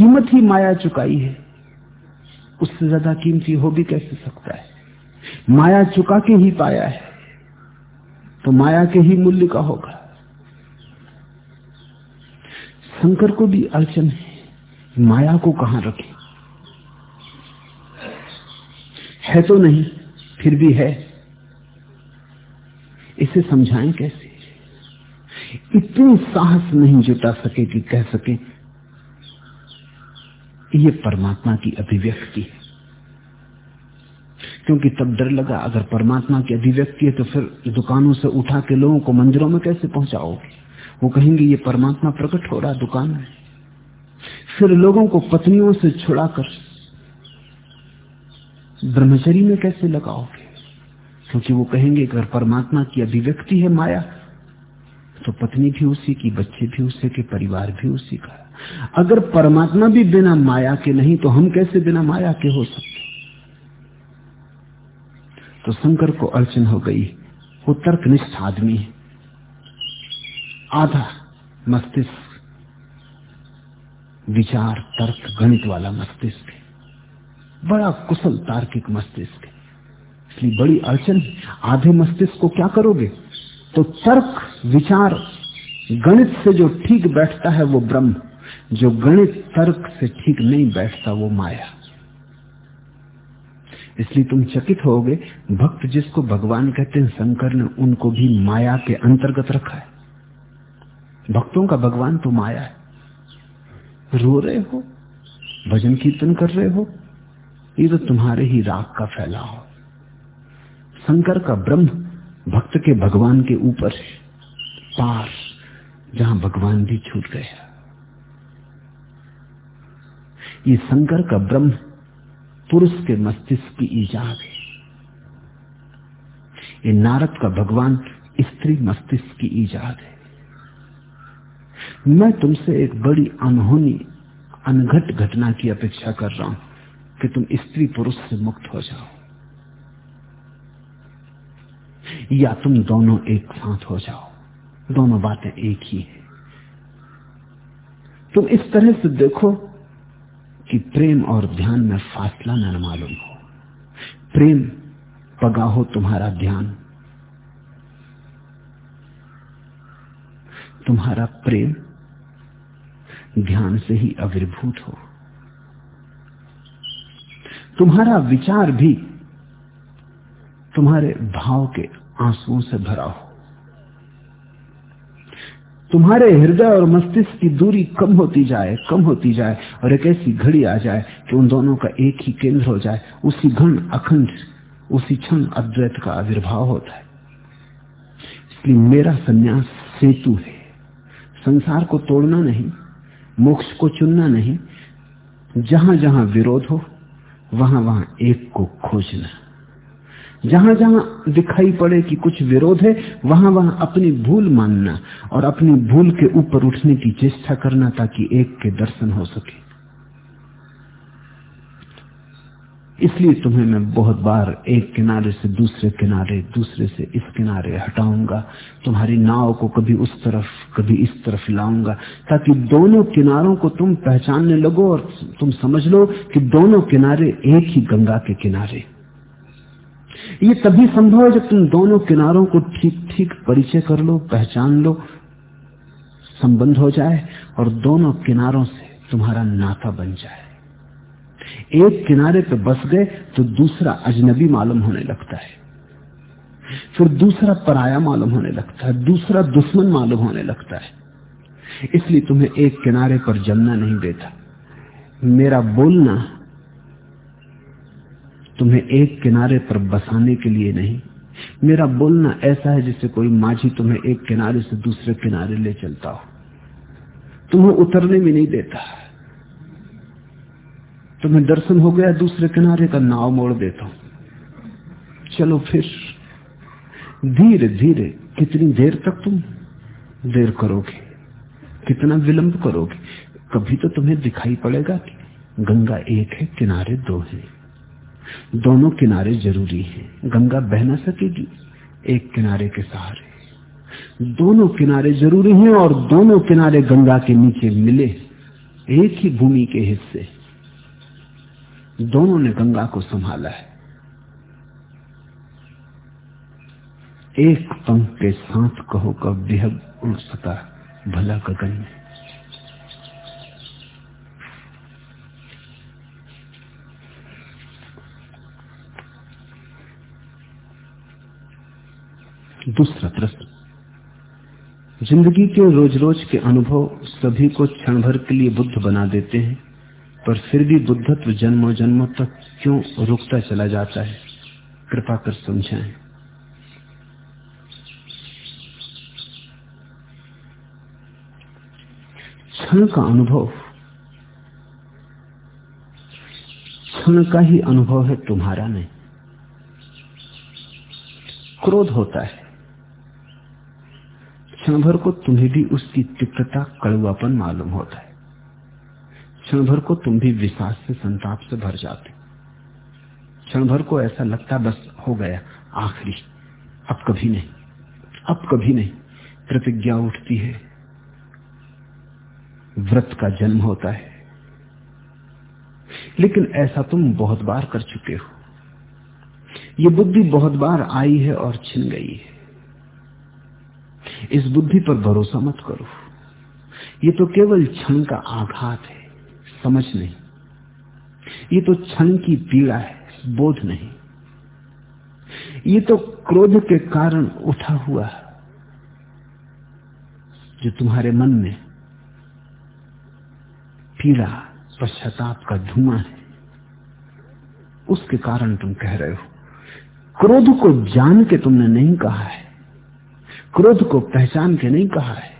कीमत ही माया चुकाई है। उससे ज़्यादा कीमती हो भी कैसे सकता है? माया चुका के ही पाया है तो माया के ही मूल्य का होगा। शंकर को भी अड़चन है, माया को कहाँ रखे? है तो नहीं, फिर भी है। इसे समझाएँ कैसे? इतनी साहस नहीं जुटा सके कि कह सके ये परमात्मा की अभिव्यक्ति है। क्योंकि तब डर लगा, अगर परमात्मा की अभिव्यक्ति है तो फिर दुकानों से उठा के लोगों को मंदिरों में कैसे पहुंचाओगे? वो कहेंगे, ये परमात्मा प्रकट हो रहा दुकान में। फिर लोगों को पत्नियों से छुड़ाकर ब्रह्मचरी में कैसे लगाओगे? क्योंकि वो कहेंगे, अगर परमात्मा की अभिव्यक्ति है माया तो पत्नी भी उसी की, बच्चे भी उसी के, परिवार भी उसी का अगर परमात्मा भी बिना माया के नहीं तो हम कैसे बिना माया के हो सकते? तो शंकर को अड़चन हो गई। वो तर्कनिष्ठ आदमी है। आधा मस्तिष्क, विचार, तर्क, गणित वाला मस्तिष्क बड़ा कुशल तार्किक मस्तिष्क इसलिए बड़ी अड़चन आधे मस्तिष्क को क्या करोगे? तो तर्क, विचार, गणित से जो ठीक बैठता है वो ब्रह्म। जो गणित तर्क से ठीक नहीं बैठता, वो माया। इसलिए तुम चकित होगे, भक्त जिसको भगवान कहते हैं शंकर ने उनको भी माया के अंतर्गत रखा है। भक्तों का भगवान तो माया है। रो रहे हो, भजन कीर्तन कर रहे हो, ये तो तुम्हारे ही राग का फैलाव शंकर का ब्रह्म भक्त के भगवान के ऊपर है, पार, जहाँ भगवान भी छूट गया ये शंकर का ब्रह्म पुरुष के मस्तिष्क की ईजाद है। ये नारद का भगवान स्त्री मस्तिष्क की ईजाद है। मैं तुमसे एक बड़ी अनहोनी, अनघट घटना की अपेक्षा कर रहा हूँ कि तुम स्त्री पुरुष से मुक्त हो जाओ। या तुम दोनों एक साथ हो जाओ। दोनों बातें एक ही है। तुम इस तरह से देखो कि प्रेम और ध्यान में फासला न मालूम हो। प्रेम पगा हो तुम्हारा ध्यान। तुम्हारा प्रेम ध्यान से ही आविर्भूत हो। तुम्हारा विचार भी तुम्हारे भाव के आंसुओं से भरा हो। तुम्हारे हृदय और मस्तिष्क की दूरी कम होती जाए, कम होती जाए और एक ऐसी घड़ी आ जाए कि उन दोनों का एक ही केंद्र हो जाए, उसी घन अखंड, उसी क्षण अद्वैत का आविर्भाव होता है। इसलिए मेरा संन्यास सेतु है। संसार को तोड़ना नहीं, मोक्ष को चुनना नहीं जहाँ जहाँ विरोध हो वहाँ वहाँ एक को खोजना। जहाँ जहाँ दिखाई पड़े कि कुछ विरोध है, वहाँ वहाँ अपनी भूल मानना और अपनी भूल के ऊपर उठने की चेष्टा करना ताकि एक के दर्शन हो सके। इसलिए तुम्हें मैं बहुत बार एक किनारे से दूसरे किनारे, दूसरे से इस किनारे हटाऊँगा। तुम्हारी नाव को कभी उस तरफ़, कभी इस तरफ़ लाऊँगा ताकि दोनों किनारों को तुम पहचानने लगो और तुम समझ लो कि दोनों किनारे एक ही गंगा के किनारे। ये तभी संभव है जब तुम दोनों किनारों को ठीक ठीक परिचय कर लो, पहचान लो, संबंध हो जाए और दोनों किनारों से तुम्हारा नाता बन जाए। एक किनारे पे बस गए तो दूसरा अजनबी मालूम होने लगता है। फिर दूसरा पराया मालूम होने लगता है। दूसरा दुश्मन मालूम होने लगता है। इसलिए तुम्हें एक किनारे पर जमना नहीं देता। मेरा बोलना तुम्हें एक किनारे पर बसाने के लिए नहीं। मेरा बोलना ऐसा है जैसे कोई माझी तुम्हें एक किनारे से दूसरे किनारे ले चलता हो। तुम्हें उतरने में नहीं देता। तुम्हें दर्शन हो गया, दूसरे किनारे का नाव मोड़ देता हूँ। चलो फिर। धीरे धीरे। कितनी देर तक तुम देर करोगे? कितना विलंब करोगे? कभी तो तुम्हें दिखाई पड़ेगा कि गंगा एक है, किनारे दो हैं। दोनों किनारे ज़रूरी हैं। गंगा बह ना सकेगी, एक किनारे के सहारे। दोनों किनारे ज़रूरी हैं और दोनों किनारे गंगा के नीचे मिले एक ही भूमि के हिस्से। दोनों ने गंगा को संभाला है। एक पंख के साथ कहो का बेहद उड़ सका भला गगन। में दूसरा प्रश्न। ज़िंदगी के रोज रोज के अनुभव सभी को क्षण भर के लिए बुद्ध बना देते हैं, पर फिर भी बुद्धत्व जन्मों जन्मों तक क्यों रुकता चला जाता है? कृपा कर समझाएँ। क्षण का अनुभव। क्षण का ही अनुभव है तुम्हारा नहीं। क्रोध होता है। क्षण भर को तुम्हें भी उसकी तीव्रता कड़ुआपन मालूम होता है। क्षण भर को तुम भी विश्वास से, संताप से भर जाते क्षण भर को ऐसा लगता बस हो गया, आखिरी। अब कभी नहीं, अब कभी नहीं। प्रतिज्ञा उठती है। व्रत का जन्म होता है। लेकिन ऐसा तुम बहुत बार कर चुके हो। ये बुद्धि बहुत बार आई है और छिन गई है। इस बुद्धि पर भरोसा मत करो। ये तो केवल क्षण का आघात है, समझ नहीं। ये तो क्षण की पीड़ा है, बोध नहीं। ये तो क्रोध के कारण उठा हुआ है, जो तुम्हारे मन में पीड़ा, पश्चाताप का धुआँ है। उसके कारण तुम कह रहे हो। क्रोध को जान के तुमने नहीं कहा है। क्रोध को पहचान के नहीं कहा है।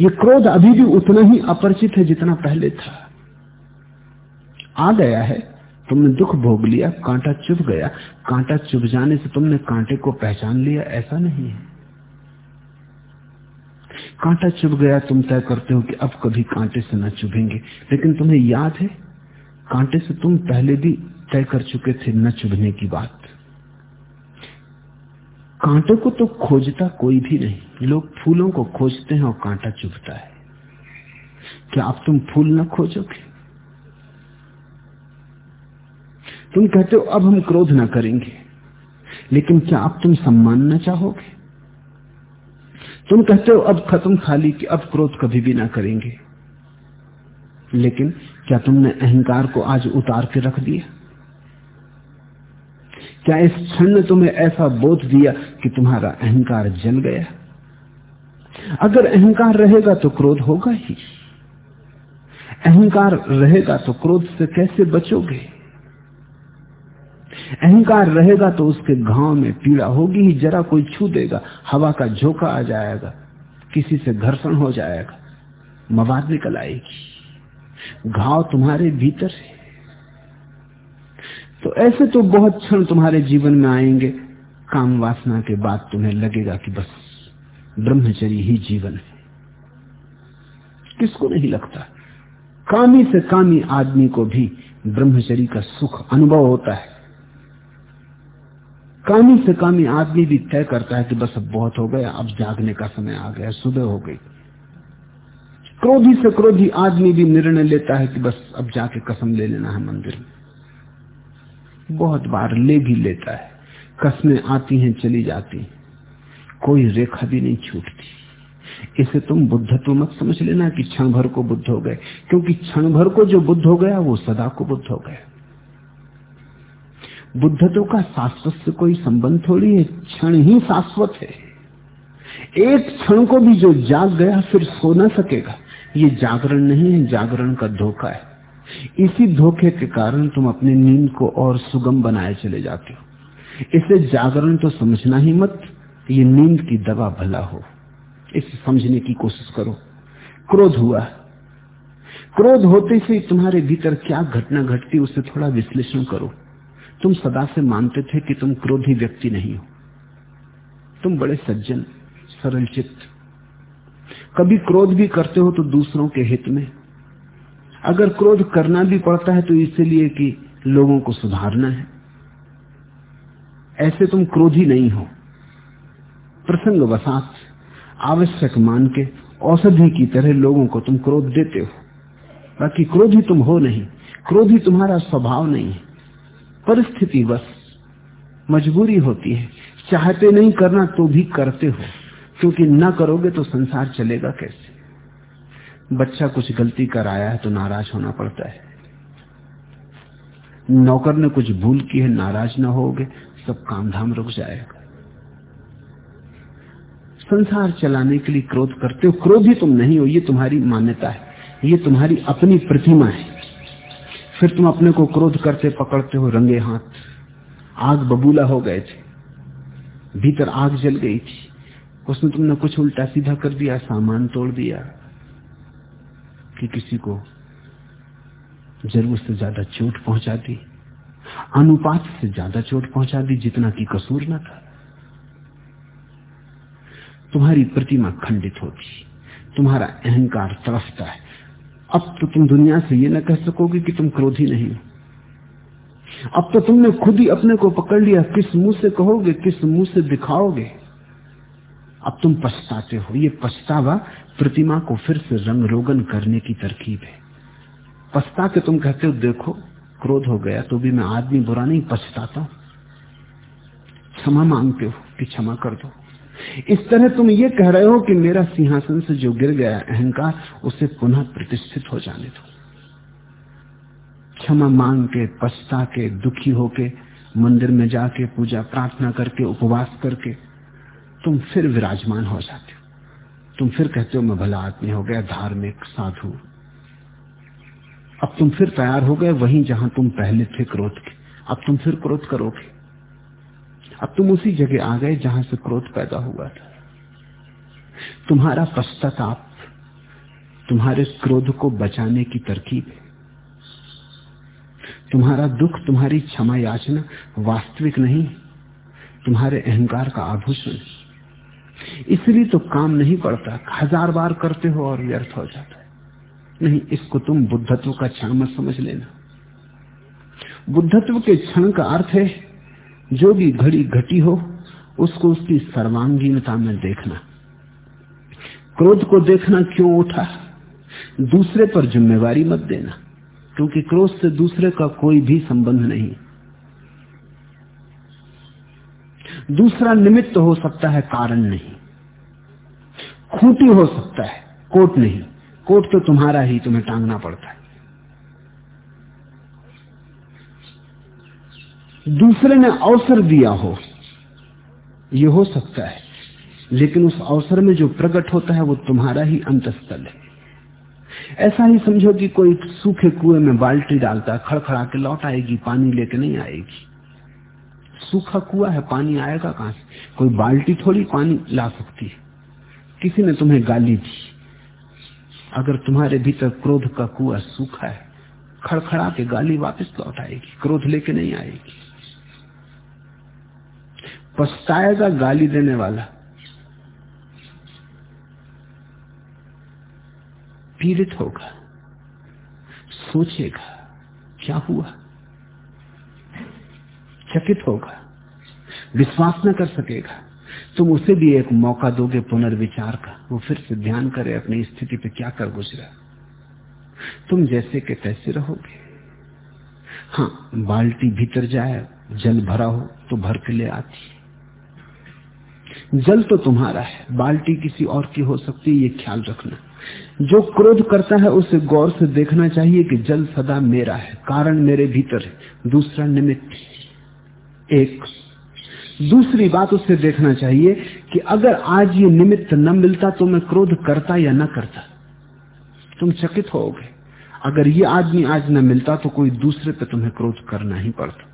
ये क्रोध अभी भी उतना ही अपरिचित है जितना पहले था। आ गया है, तुमने दुख भोग लिया, कांटा चुभ गया। कांटा चुभ जाने से तुमने कांटे को पहचान लिया, ऐसा नहीं है। कांटा चुभ गया, तुम तय करते हो कि अब कभी कांटे से न चुभेंगे। लेकिन तुम्हें याद है, कांटे से तुम पहले भी तय कर चुके थे न चुभने की बात। कांटे को तो खोजता कोई भी नहीं। लोग फूलों को खोजते हैं और कांटा चुभता है। क्या आप तुम फूल न खोजोगे? तुम कहते हो, अब हम क्रोध न करेंगे। लेकिन क्या आप तुम सम्मान न चाहोगे? तुम कहते हो, अब खत्म खाली कि अब क्रोध कभी भी ना करेंगे। लेकिन क्या तुमने अहंकार को आज उतार के रख दिया? क्या इस क्षण ने तुम्हें ऐसा बोध दिया कि तुम्हारा अहंकार जल गया? अगर अहंकार रहेगा तो क्रोध होगा ही। अहंकार रहेगा तो क्रोध से कैसे बचोगे? अहंकार रहेगा तो उसके घाव में पीड़ा होगी ही, जरा कोई छू देगा, हवा का झोंका आ जाएगा, किसी से घर्षण हो जाएगा, मवाद निकल आएगी। घाव तुम्हारे भीतर है। तो ऐसे तो बहुत क्षण तुम्हारे जीवन में आएँगे। काम वासना के बाद तुम्हें लगेगा कि बस ब्रह्मचर्य ही जीवन है। किसको नहीं लगता? कामी से कामी आदमी को भी ब्रह्मचरी का सुख अनुभव होता है। कामी से कामी आदमी भी तय करता है कि बस अब बहुत हो गया, अब जागने का समय आ गया, सुबह हो गई। क्रोधी से क्रोधी आदमी भी निर्णय लेता है कि बस अब जाके कसम ले लेना है मंदिर में। बहुत बार ले भी लेता है। कसमें आती हैं, चली जाती कोई रेखा भी नहीं छूटती। इसे तुम बुद्धत्व मत समझ लेना कि क्षण भर को बुद्ध हो गए। क्योंकि क्षण भर को जो बुद्ध हो गया, वो सदा को बुद्ध हो गया। बुद्धत्व का शाश्वत से कोई संबंध थोड़ी है, क्षण ही शाश्वत है। एक क्षण को भी जो जाग गया, फिर सो ना सकेगा। ये जागरण नहीं है, जागरण का धोखा है। इसी धोखे के कारण तुम अपनी नींद को और सुगम बनाए चले जाते हो। इसे जागरण तो समझना ही मत ये नींद की दवा भला हो। इसे समझने की कोशिश करो। क्रोध हुआ। क्रोध होते से तुम्हारे भीतर क्या घटना घटती उसे थोड़ा विश्लेषण करो। तुम सदा से मानते थे कि तुम क्रोधी व्यक्ति नहीं हो। तुम बड़े सज्जन सरल चित्त कभी क्रोध भी करते हो तो दूसरों के हित में। अगर क्रोध करना भी पड़ता है तो इसलिए कि लोगों को सुधारना है। ऐसे तुम क्रोधी नहीं हो। प्रसंग वसात, आवश्यक मान के औषधि की तरह लोगों को तुम क्रोध देते हो। बाकी क्रोधी तुम हो नहीं, क्रोधी तुम्हारा स्वभाव नहीं है। परिस्थिति बस मजबूरी होती है। चाहते नहीं करना तो भी करते हो, क्योंकि ना करोगे तो संसार चलेगा कैसे? बच्चा कुछ गलती कर आया है तो नाराज़ होना पड़ता है। नौकर ने कुछ भूल की है, नाराज़ ना होगे, सब काम धाम रुक जाएगा। संसार चलाने के लिए क्रोध करते हो, क्रोधी तुम नहीं हो, ये तुम्हारी मान्यता है, ये तुम्हारी अपनी प्रतिमा है। फिर तुम अपने को क्रोध करते पकड़ते हो, रंगे हाथ, आग बबूला हो गए थे, भीतर आग जल गई थी, उसमें तुमने कुछ उल्टा सीधा कर दिया, सामान तोड़ दिया कि किसी को ज़रूरत से ज़्यादा चोट पहुँचा दी, अनुपात से ज़्यादा चोट पहुँचा दी, जितना की कसूर ना था। तुम्हारी प्रतिमा खंडित होती, तुम्हारा अहंकार तरफता है। अब तो तुम दुनिया से ये न कह सकोगे कि तुम क्रोधी नहीं हो। अब तो तुमने खुद ही अपने को पकड़ लिया, किस मुँह से कहोगे, किस मुँह से दिखाओगे। अब तुम पछताते हो। ये पछतावा प्रतिमा को फिर से रंग रोगन करने की तरकीब है। पछता के तुम कहते हो, देखो, क्रोध हो गया तो भी मैं आदमी बुरा नहीं पछताता हूँ। क्षमा मांगते हो कि क्षमा कर दो। इस तरह तुम ये कह रहे हो कि मेरा सिंहासन से जो गिर गया अहंकार, उसे पुनः प्रतिष्ठित हो जाने दो। क्षमा मांग के पछता के दुखी होके, मंदिर में जाके पूजा प्रार्थना करके, उपवास करके, तुम फिर विराजमान हो जाते तुम फिर कहते हो, मैं भला आदमी हो गया, धार्मिक साधु। अब तुम फिर तैयार हो गए वहीं जहाँ तुम पहले थे क्रोध के। अब तुम फिर क्रोध करोगे। अब तुम उसी जगह आ गए जहाँ से क्रोध पैदा हुआ था। तुम्हारा पश्चाताप, तुम्हारे क्रोध को बचाने की तरकीब है। तुम्हारा दुख, तुम्हारी क्षमा याचना वास्तविक नहीं तुम्हारे अहंकार का आभूषण इसलिए तो काम नहीं पड़ता। हज़ार बार करते हो और व्यर्थ हो जाता है। नहीं, इसको तुम बुद्धत्व का क्षण मत समझ लेना। बुद्धत्व के क्षण का अर्थ है, जो भी घड़ी घटी हो, उसको उसकी सर्वांगीणता में देखना। क्रोध को देखना क्यों उठा? दूसरे पर जिम्मेवारी मत देना, क्योंकि क्रोध से दूसरे का कोई भी संबंध नहीं। दूसरा निमित्त हो सकता है कारण नहीं। खूंटी हो सकता है, कोट नहीं। कोट तो तुम्हारा ही, तुम्हें टांगना पड़ता है। दूसरे ने अवसर दिया हो यह हो सकता है। लेकिन उस अवसर में जो प्रकट होता है, वो तुम्हारा ही अंतस्थल है। ऐसा ही समझो कि कोई सूखे कुएँ में बाल्टी डालता, खड़खड़ा के लौट आएगी, पानी लेके नहीं आएगी। सूखा कुआ है, पानी आएगा कहाँ से? कोई बाल्टी थोड़ी पानी ला सकती है। किसी ने तुम्हें गाली दी। अगर तुम्हारे भीतर क्रोध का कुआ सूखा है, खड़खड़ा के गाली वापस लौट आएगी, क्रोध लेके नहीं आएगी। पछताएगा गाली देने वाला। पीड़ित होगा। सोचेगा, क्या हुआ? चकित होगा। विश्वास न कर सकेगा। तुम उसे भी एक मौका दोगे पुनर्विचार का। वो फिर से ध्यान करे अपनी स्थिति पे क्या कर गुजरा। तुम जैसे के तैसे रहोगे। हाँ बाल्टी भीतर जाए, जल भरा हो तो भर के ले आती जल तो तुम्हारा है, बाल्टी किसी और की हो सकती है, ये ख्याल रखना। जो क्रोध करता है, उसे गौर से देखना चाहिए कि जल सदा मेरा है, कारण मेरे भीतर है, दूसरा निमित्त एक दूसरी बात उससे देखना चाहिए कि अगर आज ये निमित्त न मिलता तो मैं क्रोध करता या न करता? तुम चकित होगे अगर ये आदमी आज न मिलता तो कोई दूसरे पे तुम्हें क्रोध करना ही पड़ता।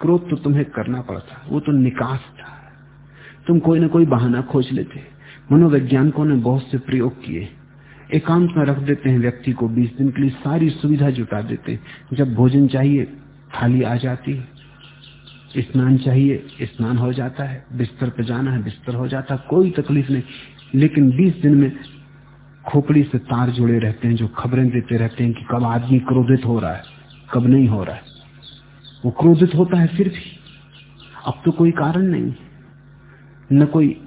क्रोध तो तुम्हें करना पड़ता। वो तो निकास था। तुम कोई ना कोई बहाना खोज लेते। मनोवैज्ञानिकों ने बहुत से प्रयोग किए। एकांत में रख देते हैं व्यक्ति को। बीस दिन के लिए सारी सुविधा जुटा देते जब भोजन चाहिए, थाली आ जाती स्नान चाहिए, स्नान हो जाता है, बिस्तर पे जाना है, बिस्तर हो जाता है, कोई तकलीफ़ नहीं। लेकिन 20 दिन में खोपड़ी से तार जुड़े रहते हैं, जो खबरें देते रहते हैं कि कब आदमी क्रोधित हो रहा है, कब नहीं हो रहा है। वो क्रोधित होता है फिर भी। अब तो कोई कारण नहीं। न कोई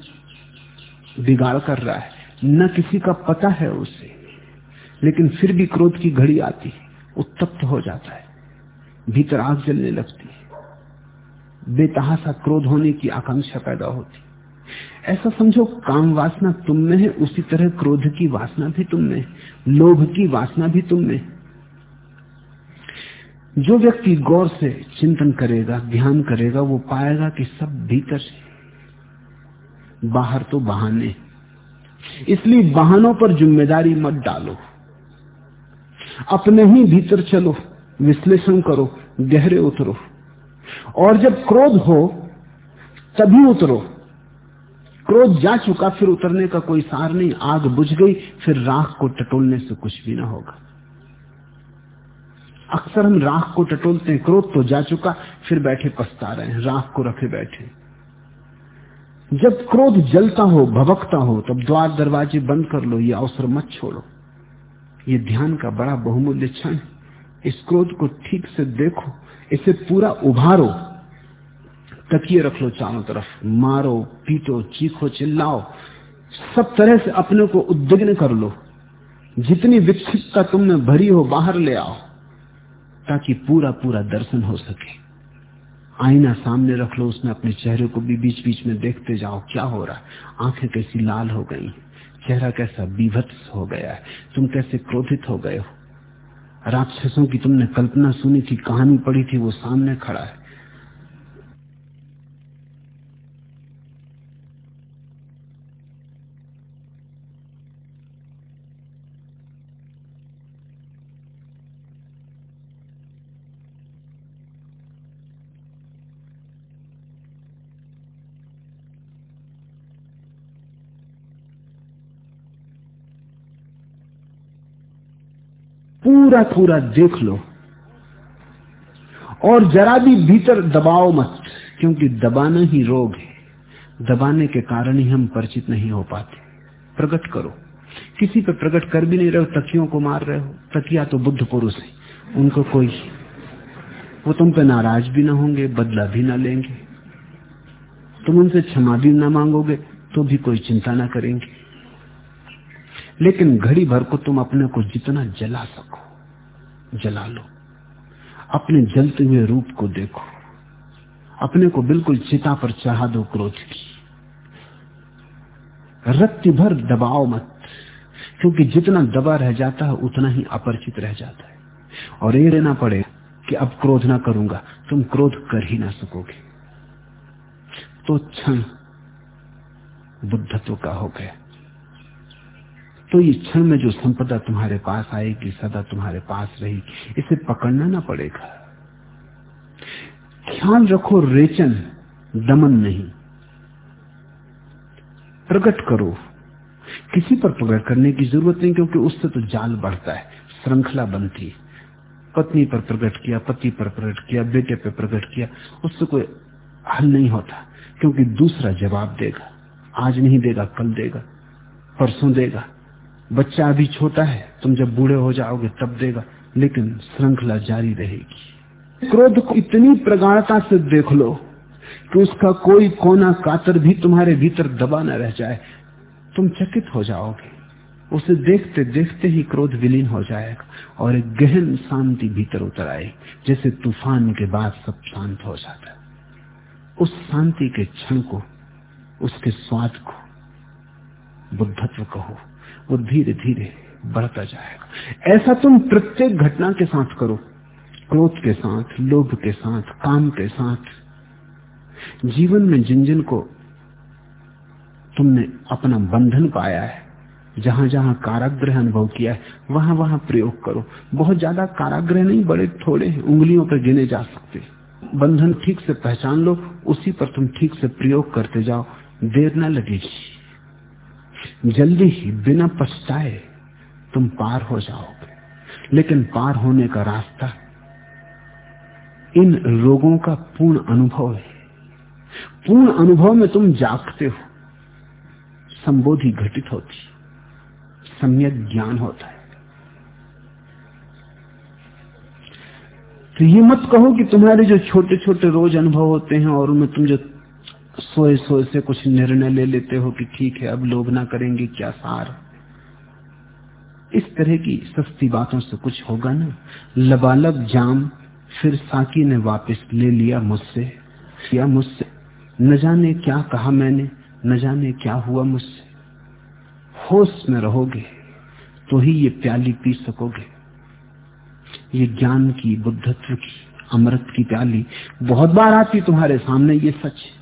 बिगाड़ कर रहा है, न किसी का पता है उसे। लेकिन फिर भी क्रोध की घड़ी आती है उत्तप्त हो जाता है, भीतर आग जलने लगती है। बेतहासा क्रोध होने की आकांक्षा पैदा होती। ऐसा समझो, काम वासना तुम में है, उसी तरह क्रोध की वासना भी तुम में लोभ की वासना भी तुम में जो व्यक्ति गौर से चिंतन करेगा, ध्यान करेगा, वो पाएगा कि सब भीतर है बाहर तो बहाने इसलिए बहानों पर ज़िम्मेदारी मत डालो। अपने ही भीतर चलो, विश्लेषण करो, गहरे उतरो। और जब क्रोध हो, तभी उतरो। क्रोध जा चुका, फिर उतरने का कोई सार नहीं। आग बुझ गई, फिर राख को टटोलने से कुछ भी ना होगा। अक्सर हम राख को टटोलते हैं, क्रोध तो जा चुका, फिर बैठे पछता रहे हैं, राख को रखे बैठे जब क्रोध जलता हो भबकता हो, तब द्वार दरवाजे बंद कर लो, ये अवसर मत छोड़ो। ये ध्यान का बड़ा बहुमूल्य क्षण इस क्रोध को ठीक से देखो इसे पूरा उभारो, तकिए रख लो चारों तरफ़, मारो, पीटो, चीखो, चिल्लाओ, सब तरह से अपने को उद्विग्न कर लो। जितनी विकसितता तुमने भरी हो, बाहर ले आओ, ताकि पूरा पूरा दर्शन हो सके। आईना सामने रख लो, उसमें अपने चेहरे को भी बीच बीच में देखते जाओ, क्या हो रहा है? आँखें कैसी लाल हो गई, चेहरा कैसा बीभत्स हो गया है, तुम कैसे क्रोधित हो गए हो? राक्षसों की तुमने कल्पना सुनी थी कहानी पढ़ी थी वो सामने खड़ा है। पूरा पूरा देख लो। और जरा भी भीतर दबाओ मत, क्योंकि दबाना ही रोग है। दबाने के कारण ही हम परिचित नहीं हो पाते। प्रकट करो। किसी पर प्रकट कर भी नहीं रहे हो, तकियों को मार रहे हो। तकिया तो बुद्ध पुरुष है। उनको कोई, वो तुम पे नाराज़ भी ना होंगे, बदला भी ना लेंगे। तुम उनसे क्षमा भी ना मांगोगे तो भी कोई चिंता ना करेंगे। लेकिन घड़ी भर को तुम अपने को जितना जला सको। जला लो। अपने जलते हुए रूप को देखो। अपने को बिल्कुल चिता पर चढ़ा दो क्रोध की। रत्ती भर दबाओ मत, क्योंकि जितना दबा रह जाता है, उतना ही अपरिचित रह जाता है। और ये लेना पड़े कि अब क्रोध ना करूँगा, तुम क्रोध कर ही ना सकोगे। तो क्षण बुद्धत्व का हो गया। तो इस क्षण में जो संपदा तुम्हारे पास आएगी, सदा तुम्हारे पास रहेगी। इसे पकड़ना ना पड़ेगा। ख्याल रखो, रेचन, दमन नहीं। प्रकट करो। किसी पर प्रकट करने की ज़रूरत नहीं, क्योंकि उससे तो जाल बढ़ता है, श्रृंखला बनती पत्नी पर प्रकट किया, पति पर प्रकट किया, बेटे पर प्रकट किया, उससे कोई हल नहीं होता, क्योंकि दूसरा जवाब देगा। आज नहीं देगा, कल देगा, परसों देगा। बच्चा अभी छोटा है, तुम जब बूढ़े हो जाओगे तब देगा, लेकिन श्रृंखला जारी रहेगी। क्रोध को इतनी प्रगाढ़ता से देख लो कि उसका कोई कोना कातर भी तुम्हारे भीतर दबा न रह जाए। तुम चकित हो जाओगे। उसे देखते देखते ही क्रोध विलीन हो जाएगा और एक गहन शांति भीतर उतर आए जैसे तूफ़ान के बाद सब शांत हो जाता है। उस शांति के क्षण को, उसके स्वाद को, बुद्धत्व कहो वो धीरे धीरे बढ़ता जाएगा। ऐसा तुम प्रत्येक घटना के साथ करो। क्रोध के साथ, लोभ के साथ, काम के साथ। जीवन में जिन जिन को तुमने अपना बंधन पाया है जहाँ जहाँ काराग्रह अनुभव किया है वहाँ वहाँ प्रयोग करो। बहुत ज़्यादा काराग्रह नहीं, बड़े थोड़े उंगलियों पर गिने जा सकते बंधन ठीक से पहचान लो, उसी पर तुम ठीक से प्रयोग करते जाओ। देर न लगेगी। जल्दी ही बिना पछताए तुम पार हो जाओगे। लेकिन पार होने का रास्ता इन रोगों का पूर्ण अनुभव है। पूर्ण अनुभव में तुम जागते हो। संबोधि घटित होती सम्यक ज्ञान होता है। तो ये मत कहो कि तुम्हारे जो छोटे छोटे रोज अनुभव होते हैं और उनमें तुम जो सोए सोए से कुछ निर्णय ले लेते हो कि ठीक है, अब लोभ ना करेंगे, क्या सार? इस तरह की सस्ती बातों से कुछ होगा ना? लबालब जाम, फिर साकी ने वापस ले लिया मुझसे। या मुझसे? न जाने क्या कहा मैंने, न जाने क्या हुआ मुझसे। होश में रहोगे तो ही ये प्याली पी सकोगे। ये ज्ञान की, बुद्धत्व की, अमृत की प्याली, बहुत बार आती तुम्हारे सामने, ये सच।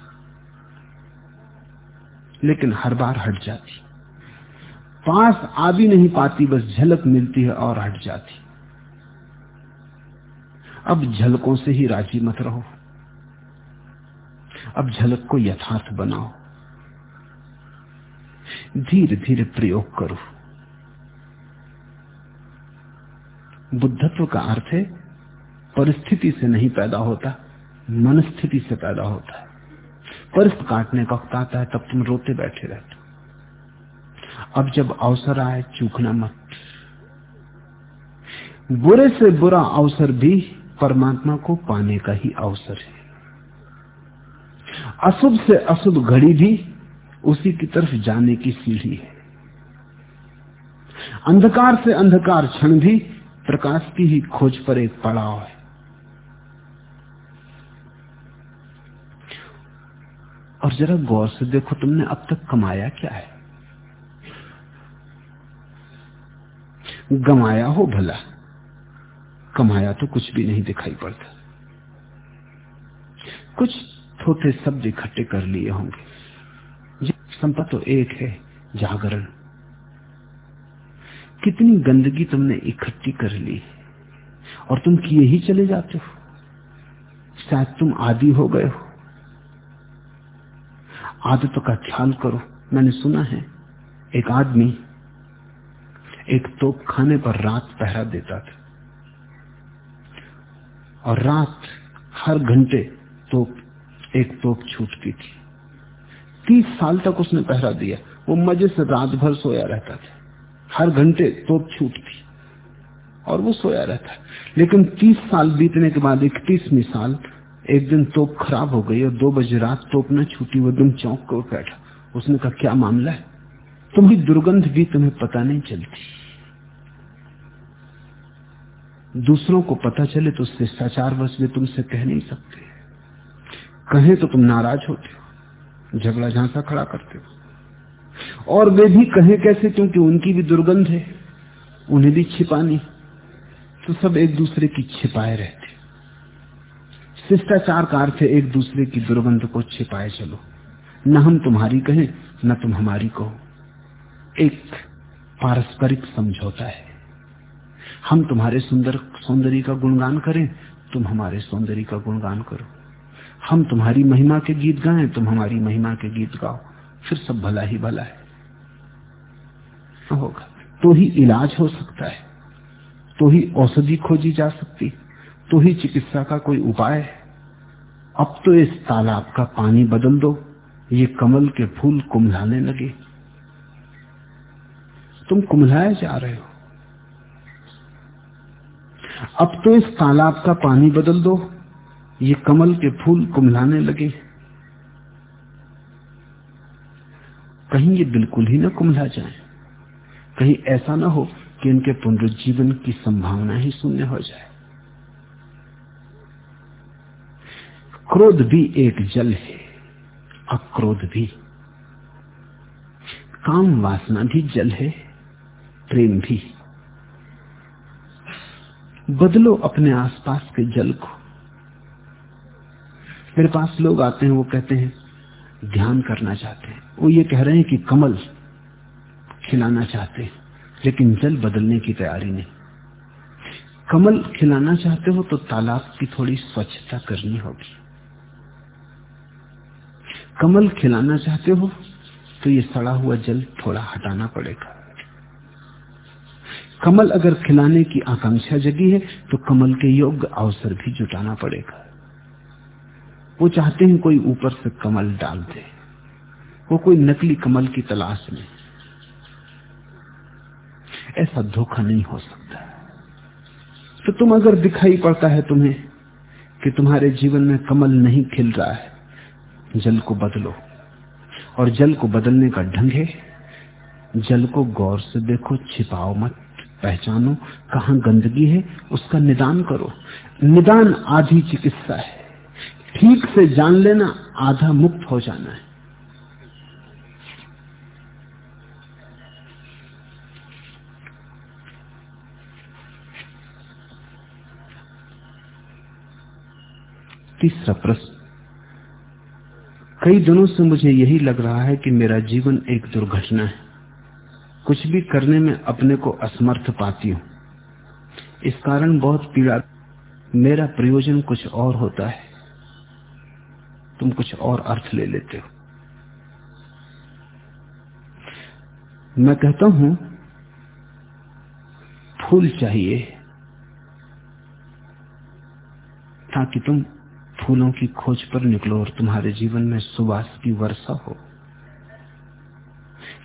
लेकिन हर बार हट जाती। पास आ भी नहीं पाती, बस झलक मिलती है और हट जाती। अब झलकों से ही राज़ी मत रहो। अब झलक को यथार्थ बनाओ। धीरे धीरे प्रयोग करो। बुद्धत्व का अर्थ है, परिस्थिति से नहीं पैदा होता, मनस्थिति से पैदा होता है। परिस्थ काटने का वक्त आता है, तब तुम रोते बैठे रहते अब जब अवसर आए, चूकना मत। बुरे से बुरा अवसर भी परमात्मा को पाने का ही अवसर है। अशुभ से अशुभ घड़ी भी उसी की तरफ़ जाने की सीढ़ी है। अंधकार से अंधकार क्षण भी प्रकाश की ही खोज पर एक पड़ाव है। और जरा गौर से देखो तुमने अब तक कमाया क्या है? गमाया हो भला, कमाया तो कुछ भी नहीं दिखाई पड़ता। कुछ छोटे शब्द इकट्ठे कर लिए होंगे। संपत्ति तो एक है, जागरण। कितनी गंदगी तुमने इकट्ठी कर ली, और तुम किए ही चले जाते हो। शायद तुम आदि हो गए हो। आदतों का ख्याल करो। मैंने सुना है, एक आदमी एक तोप खाने पर रात पहरा देता था। और रात हर घंटे तोप, एक तोप छूटती थी। तीस साल तक उसने पहरा दिया। वो मज़े से रात भर सोया रहता था। हर घंटे तोप छूटती। और वो सोया रहता। लेकिन तीस साल बीतने के बाद, इकतीसवीं साल एक दिन तोप खराब हो गई और दो बजे रात तोप न छूटी, वो दिन चौंक कर बैठा। उसने कहा, क्या मामला है? तुम्हारी दुर्गंध भी तुम्हें पता नहीं चलती। दूसरों को पता चले तो शिष्टाचार वश में तुमसे कह नहीं सकते। कहें तो तुम नाराज़ होते हो, झगड़ा झांसा खड़ा करते हो। और वे भी कहें कैसे, क्योंकि उनकी भी दुर्गंध है, उन्हें भी छिपानी तो सब एक दूसरे की छिपाए रहते शिष्टाचार का अर्थ एक दूसरे की दुर्गंध को छिपाए चलो। न हम तुम्हारी कहें, न तुम हमारी कहो। एक पारस्परिक समझौता है। हम तुम्हारे सुंदर सौंदर्य का गुणगान करें, तुम हमारे सौंदर्य का गुणगान करो। हम तुम्हारी महिमा के गीत गाएँ, तुम हमारी महिमा के गीत गाओ। फिर सब भला ही भला है। होगा। तो ही इलाज हो सकता है। तो ही औषधि खोजी जा सकती तो ही चिकित्सा का कोई उपाय है। अब तो इस तालाब का पानी बदल दो। ये कमल के फूल कुमलाने लगे। तुम कुमलाए जा रहे हो। अब तो इस तालाब का पानी बदल दो। ये कमल के फूल कुमलाने लगे। कहीं ये बिल्कुल ही ना कुमला जाए। कहीं ऐसा ना हो कि इनके पुनरुज्जीवन की संभावना ही शून्य हो जाए। क्रोध भी एक जल है, अक्रोध भी। काम वासना भी जल है, प्रेम भी। बदलो अपने आसपास के जल को। मेरे पास लोग आते हैं, वो कहते हैं, ध्यान करना चाहते हैं। वो ये कह रहे हैं कि कमल खिलाना चाहते हैं, लेकिन जल बदलने की तैयारी नहीं। कमल खिलाना चाहते हो तो तालाब की थोड़ी स्वच्छता करनी होगी। कमल खिलाना चाहते हो तो ये सड़ा हुआ जल थोड़ा हटाना पड़ेगा। कमल अगर खिलाने की आकांक्षा जगी है तो कमल के योग्य अवसर भी जुटाना पड़ेगा। वो चाहते हैं कोई ऊपर से कमल डाल दे। वो कोई नकली कमल की तलाश में। ऐसा धोखा नहीं हो सकता। तो तुम अगर दिखाई पड़ता है तुम्हें कि तुम्हारे जीवन में कमल नहीं खिल रहा है जल को बदलो। और जल को बदलने का ढंग है, जल को गौर से देखो, छिपाओ मत, पहचानो, कहा गंदगी है, उसका निदान करो। निदान आधी चिकित्सा है। ठीक से जान लेना, आधा मुक्त हो जाना है। तीसरा प्रश्न। कई दिनों से मुझे यही लग रहा है कि मेरा जीवन एक दुर्घटना है। कुछ भी करने में अपने को असमर्थ पाती हूँ। इस कारण बहुत पीड़ा, मेरा प्रयोजन कुछ और होता है। तुम कुछ और अर्थ ले लेते हो। मैं कहता हूँ, फूल चाहिए, ताकि तुम फूलों की खोज पर निकलो और तुम्हारे जीवन में सुवास की वर्षा हो।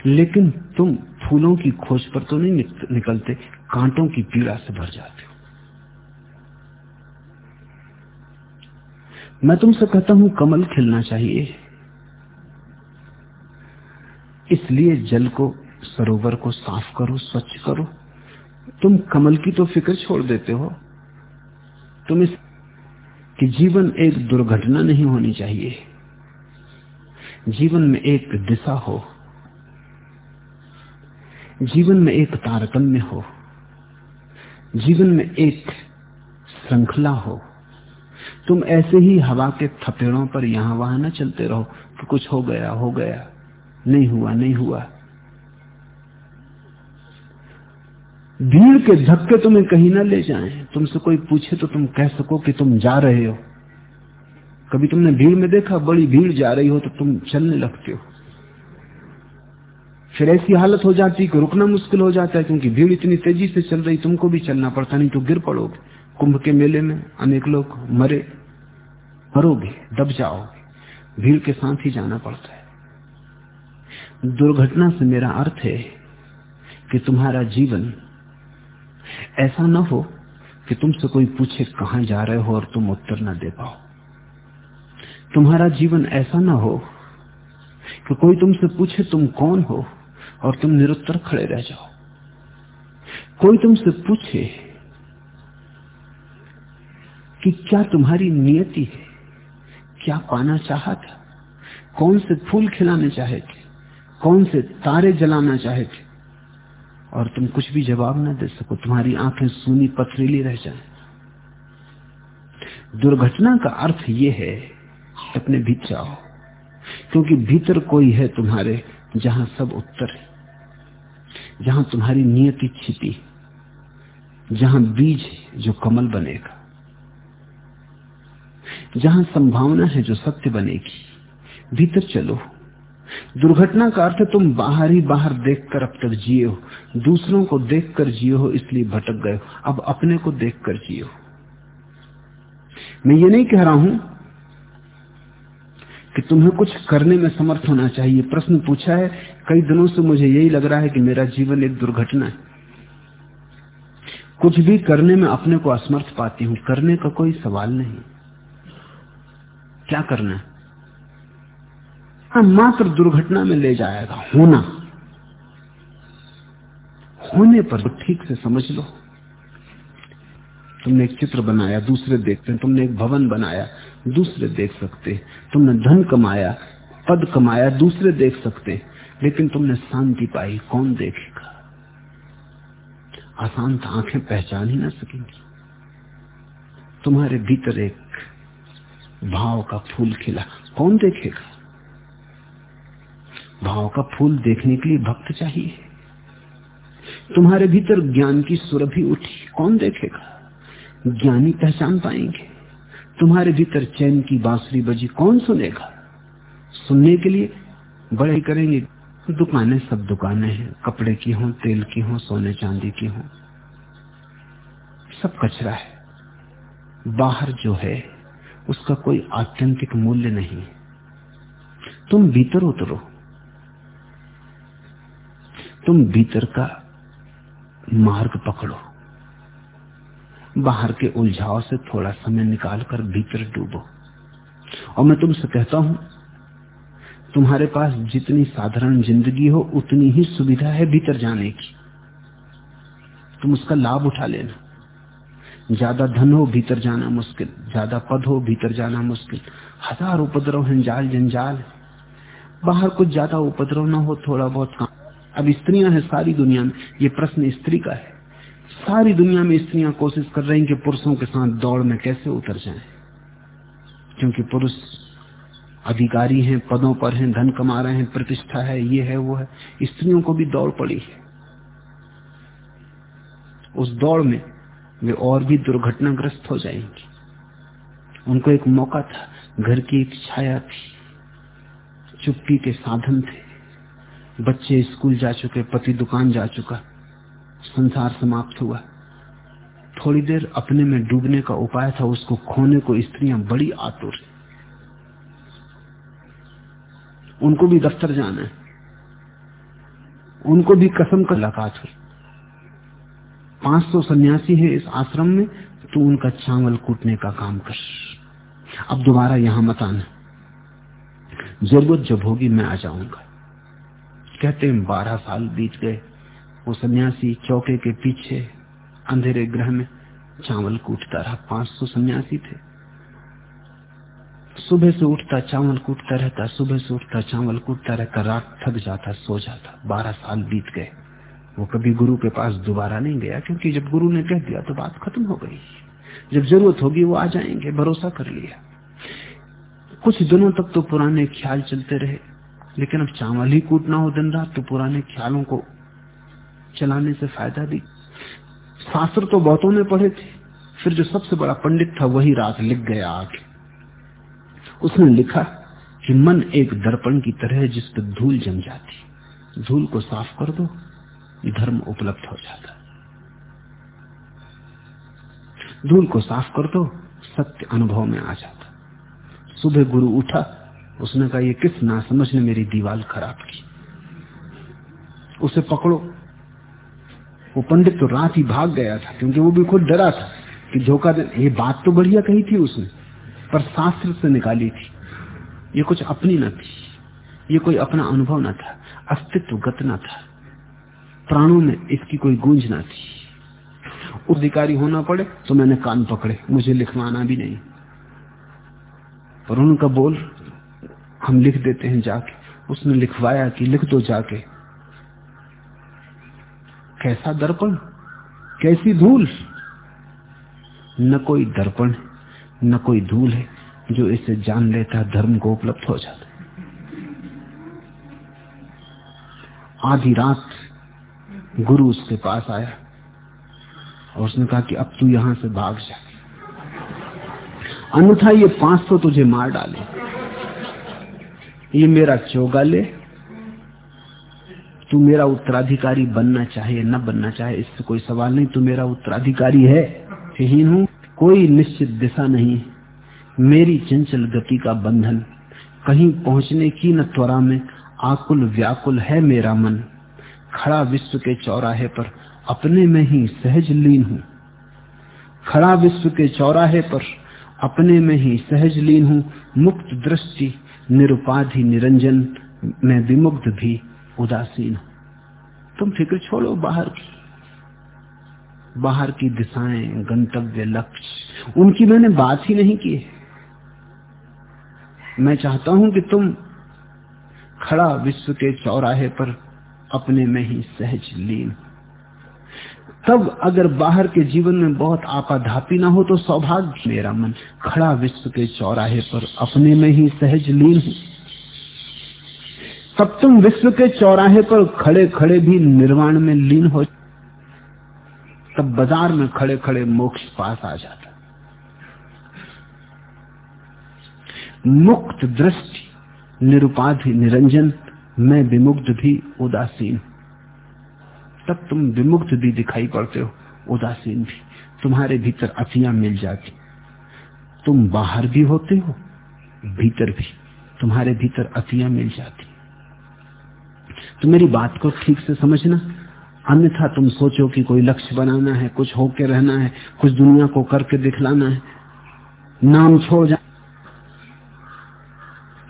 लेकिन तुम फूलों की खोज पर तो नहीं निकलते, कांटों की पीड़ा से भर जाते हो। मैं तुमसे कहता हूँ, कमल खिलना चाहिए। इसलिए जल को, सरोवर को साफ़ करो, स्वच्छ करो। तुम कमल की तो फ़िक्र छोड़ देते हो। तुम इस कि जीवन एक दुर्घटना नहीं होनी चाहिए। जीवन में एक दिशा हो। जीवन में एक तारतम्य हो। जीवन में एक श्रृंखला हो। तुम ऐसे ही हवा के थपेड़ों पर यहाँ वहाँ न चलते रहो कि कुछ हो गया हो गया, नहीं हुआ नहीं हुआ। भीड़ के धक्के तुम्हें कहीं ना ले जाएँ। तुमसे कोई पूछे तो तुम कह सको कि तुम जा रहे हो। कभी तुमने भीड़ में देखा, बड़ी भीड़ जा रही हो तो तुम चलने लगते हो। फिर ऐसी हालत हो जाती है कि रुकना मुश्किल हो जाता है, क्योंकि भीड़ इतनी तेज़ी से चल रही, तुमको भी चलना पड़ता, नहीं तो गिर पड़ोगे। कुंभ के मेले में अनेक लोग मरे, मरोगे, दब जाओगे। भीड़ के साथ ही जाना पड़ता है। दुर्घटना से मेरा अर्थ है कि तुम्हारा जीवन ऐसा ना हो कि तुमसे कोई पूछे कहाँ जा रहे हो और तुम उत्तर ना दे पाओ। तुम्हारा जीवन ऐसा ना हो कि कोई तुमसे पूछे तुम कौन हो और तुम निरुत्तर खड़े रह जाओ। कोई तुमसे पूछे कि क्या तुम्हारी नियति है? क्या पाना चाहा था? कौन से फूल खिलाने चाहे थे? कौन से तारे जलाना चाहे थे? और तुम कुछ भी जवाब ना दे सको, तुम्हारी आँखें सूनी पथरीली रह जाए। दुर्घटना का अर्थ यह है, अपने भीतर जाओ क्योंकि भीतर कोई है तुम्हारे जहाँ सब उत्तर है, जहाँ तुम्हारी नियति छिपी, जहाँ बीज जो कमल बनेगा, जहाँ संभावना है जो सत्य बनेगी। भीतर चलो। दुर्घटना का अर्थ तुम बाहर ही बाहर देखकर अब तक जिए हो। दूसरों को देखकर जिए हो, इसलिए भटक गए हो। अब अपने को देखकर जिए हो। मैं ये नहीं कह रहा हूँ कि तुम्हें कुछ करने में समर्थ होना चाहिए। प्रश्न पूछा है, कई दिनों से मुझे यही लग रहा है कि मेरा जीवन एक दुर्घटना है। कुछ भी करने में अपने को असमर्थ पाती हूँ। करने का कोई सवाल नहीं। क्या करना है? हाँ मात्र दुर्घटना में ले जाएगा, होना। होने पर तो ठीक से समझ लो। तुमने एक चित्र बनाया, दूसरे देखते हैं। तुमने एक भवन बनाया, दूसरे देख सकते तुमने धन कमाया, पद कमाया, दूसरे देख सकते लेकिन तुमने शांति पाई, कौन देखेगा? आसान अशांत आँखें पहचान ही ना सकेंगी। तुम्हारे भीतर एक भाव का फूल खिला, कौन देखेगा? भाव का फूल देखने के लिए भक्त चाहिए। तुम्हारे भीतर ज्ञान की सुरभि उठी, कौन देखेगा? ज्ञानी पहचान पाएँगे। तुम्हारे भीतर चैन की बांसुरी बजी, कौन सुनेगा? सुनने के लिए बड़े करेंगे। दुकानें सब दुकानें हैं, कपड़े की हो, तेल की हो, सोने चांदी की हो। सब कचरा है। बाहर जो है, उसका कोई आत्यंतिक मूल्य नहीं। तुम भीतर उतरो। तुम भीतर का मार्ग पकड़ो। बाहर के उलझाव से थोड़ा समय निकालकर भीतर डूबो। और मैं तुमसे कहता हूँ, तुम्हारे पास जितनी साधारण ज़िंदगी हो, उतनी ही सुविधा है भीतर जाने की। तुम उसका लाभ उठा लेना। ज़्यादा धन हो, भीतर जाना मुश्किल। ज़्यादा पद हो, भीतर जाना मुश्किल। हज़ार उपद्रव हंजाल जंजाल। बाहर कुछ ज़्यादा उपद्रव ना हो, थोड़ा बहुत काम। अब स्त्रियाँ हैं सारी दुनिया में। ये प्रश्न स्त्री का है। सारी दुनिया में स्त्रियाँ कोशिश कर रही कि पुरुषों के साथ दौड़ में कैसे उतर जाएँ। क्योंकि पुरुष अधिकारी हैं, पदों पर हैं, धन कमा रहे हैं, प्रतिष्ठा है, ये है, वो है। स्त्रियों को भी दौड़ पड़ी है। उस दौड़ में वे और भी दुर्घटनाग्रस्त हो जाएँगी। उनको एक मौका था। घर की एक छाया थी। चुप्पी के साधन थे। बच्चे स्कूल जा चुके, पति दुकान जा चुका, संसार समाप्त हुआ। थोड़ी देर अपने में डूबने का उपाय था, उसको खोने को स्त्रियाँ बड़ी आतुर उनको भी दफ्तर जाना है। उनको भी कसम का मुलाकात हुई। पाँच सौ सन्यासी है इस आश्रम में तो उनका चावल कूटने का काम कर। अब दोबारा यहाँ मत आना। ज़रूरत जब होगी, मैं आ जाऊँगा। कहते हैं, बारह साल बीत गए। वो सन्यासी चौके के पीछे अंधेरे ग्रह में चावल कूटता रहा। पाँच सौ सन्यासी थे। सुबह से उठता चावल कूटता रहता, सुबह से उठता चावल कूटता रहता, रात थक जाता, सो जाता। बारह साल बीत गए। वो कभी गुरु के पास दोबारा नहीं गया, क्योंकि जब गुरु ने कह दिया तो बात खत्म हो गई। जब ज़रूरत होगी वो आ जाएँगे, भरोसा कर लिया। कुछ दिनों तक तो पुराने ख्याल चलते रहे। लेकिन अब चावल ही कूटना हो दिन रात तो पुराने ख्यालों को चलाने से फ़ायदा भी। शास्त्र तो बहुतों ने पढ़े थे, फिर जो सबसे बड़ा पंडित था वही रात लिख गया आगे। उसने लिखा कि मन एक दर्पण की तरह है जिस पर धूल जम जाती, धूल को साफ़ कर दो धर्म उपलब्ध हो जाता। धूल को साफ़ कर दो, सत्य अनुभव में आ जाता। सुबह गुरु उठा उसने कहा, ये किस ना समझ ने मेरी दीवार खराब की? उसे पकड़ो। वो पंडित तो रात ही भाग गया था, क्योंकि वो भी खुद डरा था कि धोखा ये बात तो बढ़िया कही थी उसने, पर शास्त्र से निकाली थी। ये कुछ अपनी न थी, ये कोई अपना अनुभव न था, अस्तित्व गत न था, प्राणों में इसकी कोई गूंज ना थी। अधिकारी होना पड़े तो मैंने कान पकड़े, मुझे लिखवाना भी नहीं। पर उनका बोल हम लिख देते हैं जाके। उसने लिखवाया कि लिख दो जाके। कैसा दर्पण? कैसी धूल? न कोई दर्पण, न कोई धूल है जो इसे जान लेता धर्म को उपलब्ध हो जाता। आधी रात गुरु उसके पास आया और उसने कहा कि अब तू यहाँ से भाग जा। अन्यथा ये पाँच सौ तुझे मार डाले। ये मेरा चोगा ले तू मेरा उत्तराधिकारी बनना चाहे न बनना चाहे, इससे कोई सवाल नहीं। तू मेरा उत्तराधिकारी है ही हूँ। कोई निश्चित दिशा नहीं। मेरी चंचल गति का बंधन। कहीं पहुँचने की न त्वरा में। आकुल व्याकुल है मेरा मन। खड़ा विश्व के चौराहे पर अपने में ही सहज लीन हूँ। खड़ा विश्व के चौराहे पर अपने में ही सहज लीन हूँ। मुक्त दृष्टि निरुपाधि निरंजन, में विमुग्ध भी, उदासीन हूँ। तुम फ़िक्र छोड़ो बाहर की। बाहर की दिशाएँ, गंतव्य लक्ष्य, उनकी मैंने बात ही नहीं की मैं चाहता हूँ कि तुम खड़ा विश्व के चौराहे पर अपने में ही सहज लीन तब अगर बाहर के जीवन में बहुत आपाधापी ना हो तो सौभाग्य मेरा मन खड़ा विश्व के चौराहे पर अपने में ही सहज लीन हूँ। तब तुम विश्व के चौराहे पर खड़े खड़े भी निर्वाण में लीन हो। तब बाज़ार में खड़े खड़े मोक्ष पास आ जाता। मुक्त दृष्टि, निरुपाधि, निरंजन, मैं विमुग्ध भी उदासीन। तब तुम विमुक्त भी दिखाई पड़ते हो, उदासीन भी। तुम्हारे भीतर अतियाँ मिल जाती। तुम बाहर भी होते हो, भीतर भी। तुम्हारे भीतर अतियाँ मिल जाती। तो मेरी बात को ठीक से समझना, अन्यथा तुम सोचो कि कोई लक्ष्य बनाना है, कुछ होके रहना है, कुछ दुनिया को करके दिखलाना है। नाम छोड़ जा।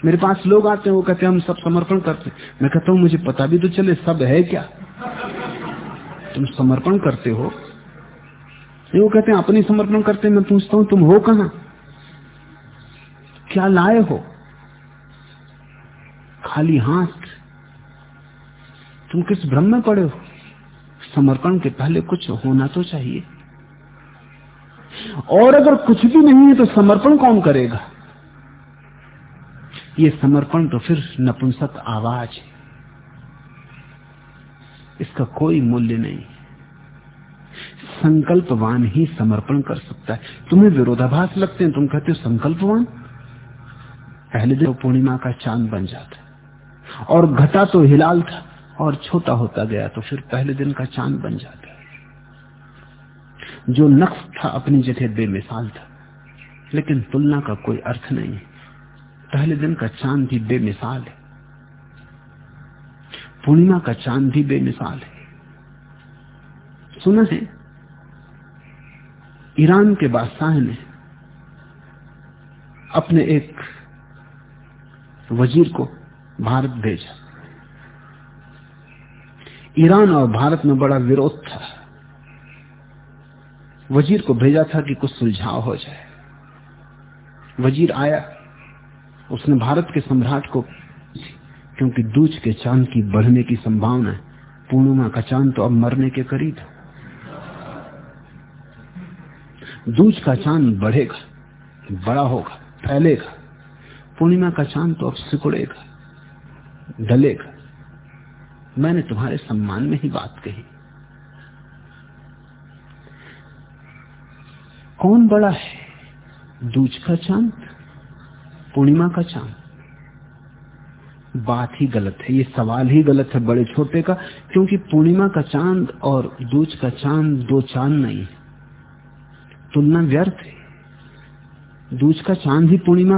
मेरे पास लोग आते हैं कहते हम सब समर्पण करते मैं कहता हूँ, मुझे पता भी तो चले, सब है क्या? तुम समर्पण करते हो? वो कहते हैं, अपनी समर्पण करते मैं पूछता हूँ, तुम हो कहा? क्या लाए हो? खाली हाथ? तुम किस भ्रम में पड़े हो? समर्पण के पहले कुछ होना तो चाहिए। और अगर कुछ भी नहीं है तो समर्पण कौन करेगा? ये समर्पण तो फिर नपुंसक आवाज़ है। इसका कोई मूल्य नहीं। संकल्पवान ही समर्पण कर सकता है। तुम्हें विरोधाभास लगते हैं, तुम कहते हो संकल्पवान? पहले दिन पूर्णिमा का चाँद बन जाता और घटा तो हिलाल था, और छोटा होता गया तो फिर पहले दिन का चाँद बन जाता जो नक्श था अपनी जगह बेमिसाल था, लेकिन तुलना का कोई अर्थ नहीं पहले दिन का चाँद भी बेमिसाल है। पूर्णिमा का चाँद भी बेमिसाल है। सुना है? ईरान के बादशाह ने अपने एक वज़ीर को भारत भेजा। ईरान और भारत में बड़ा विरोध था। वज़ीर को भेजा था कि कुछ सुलझाव हो जाए। वज़ीर आया, उसने भारत के सम्राट को क्योंकि दूज के चाँद की बढ़ने की संभावना है। पूर्णिमा का चाँद तो अब मरने के करीब है। दूज का चाँद बढ़ेगा, बड़ा होगा, फैलेगा। पूर्णिमा का चाँद तो अब सिकुड़ेगा, ढलेगा। मैंने तुम्हारे सम्मान में ही बात कही। कौन बड़ा है? दूज का चाँद, पूर्णिमा का चाँद। बात ही गलत है, ये सवाल ही गलत है बड़े छोटे का, क्योंकि पूर्णिमा का चाँद और दूज का चाँद दो चाँद नहीं, तुलना व्यर्थ है। दूज का चाँद ही पूर्णिमा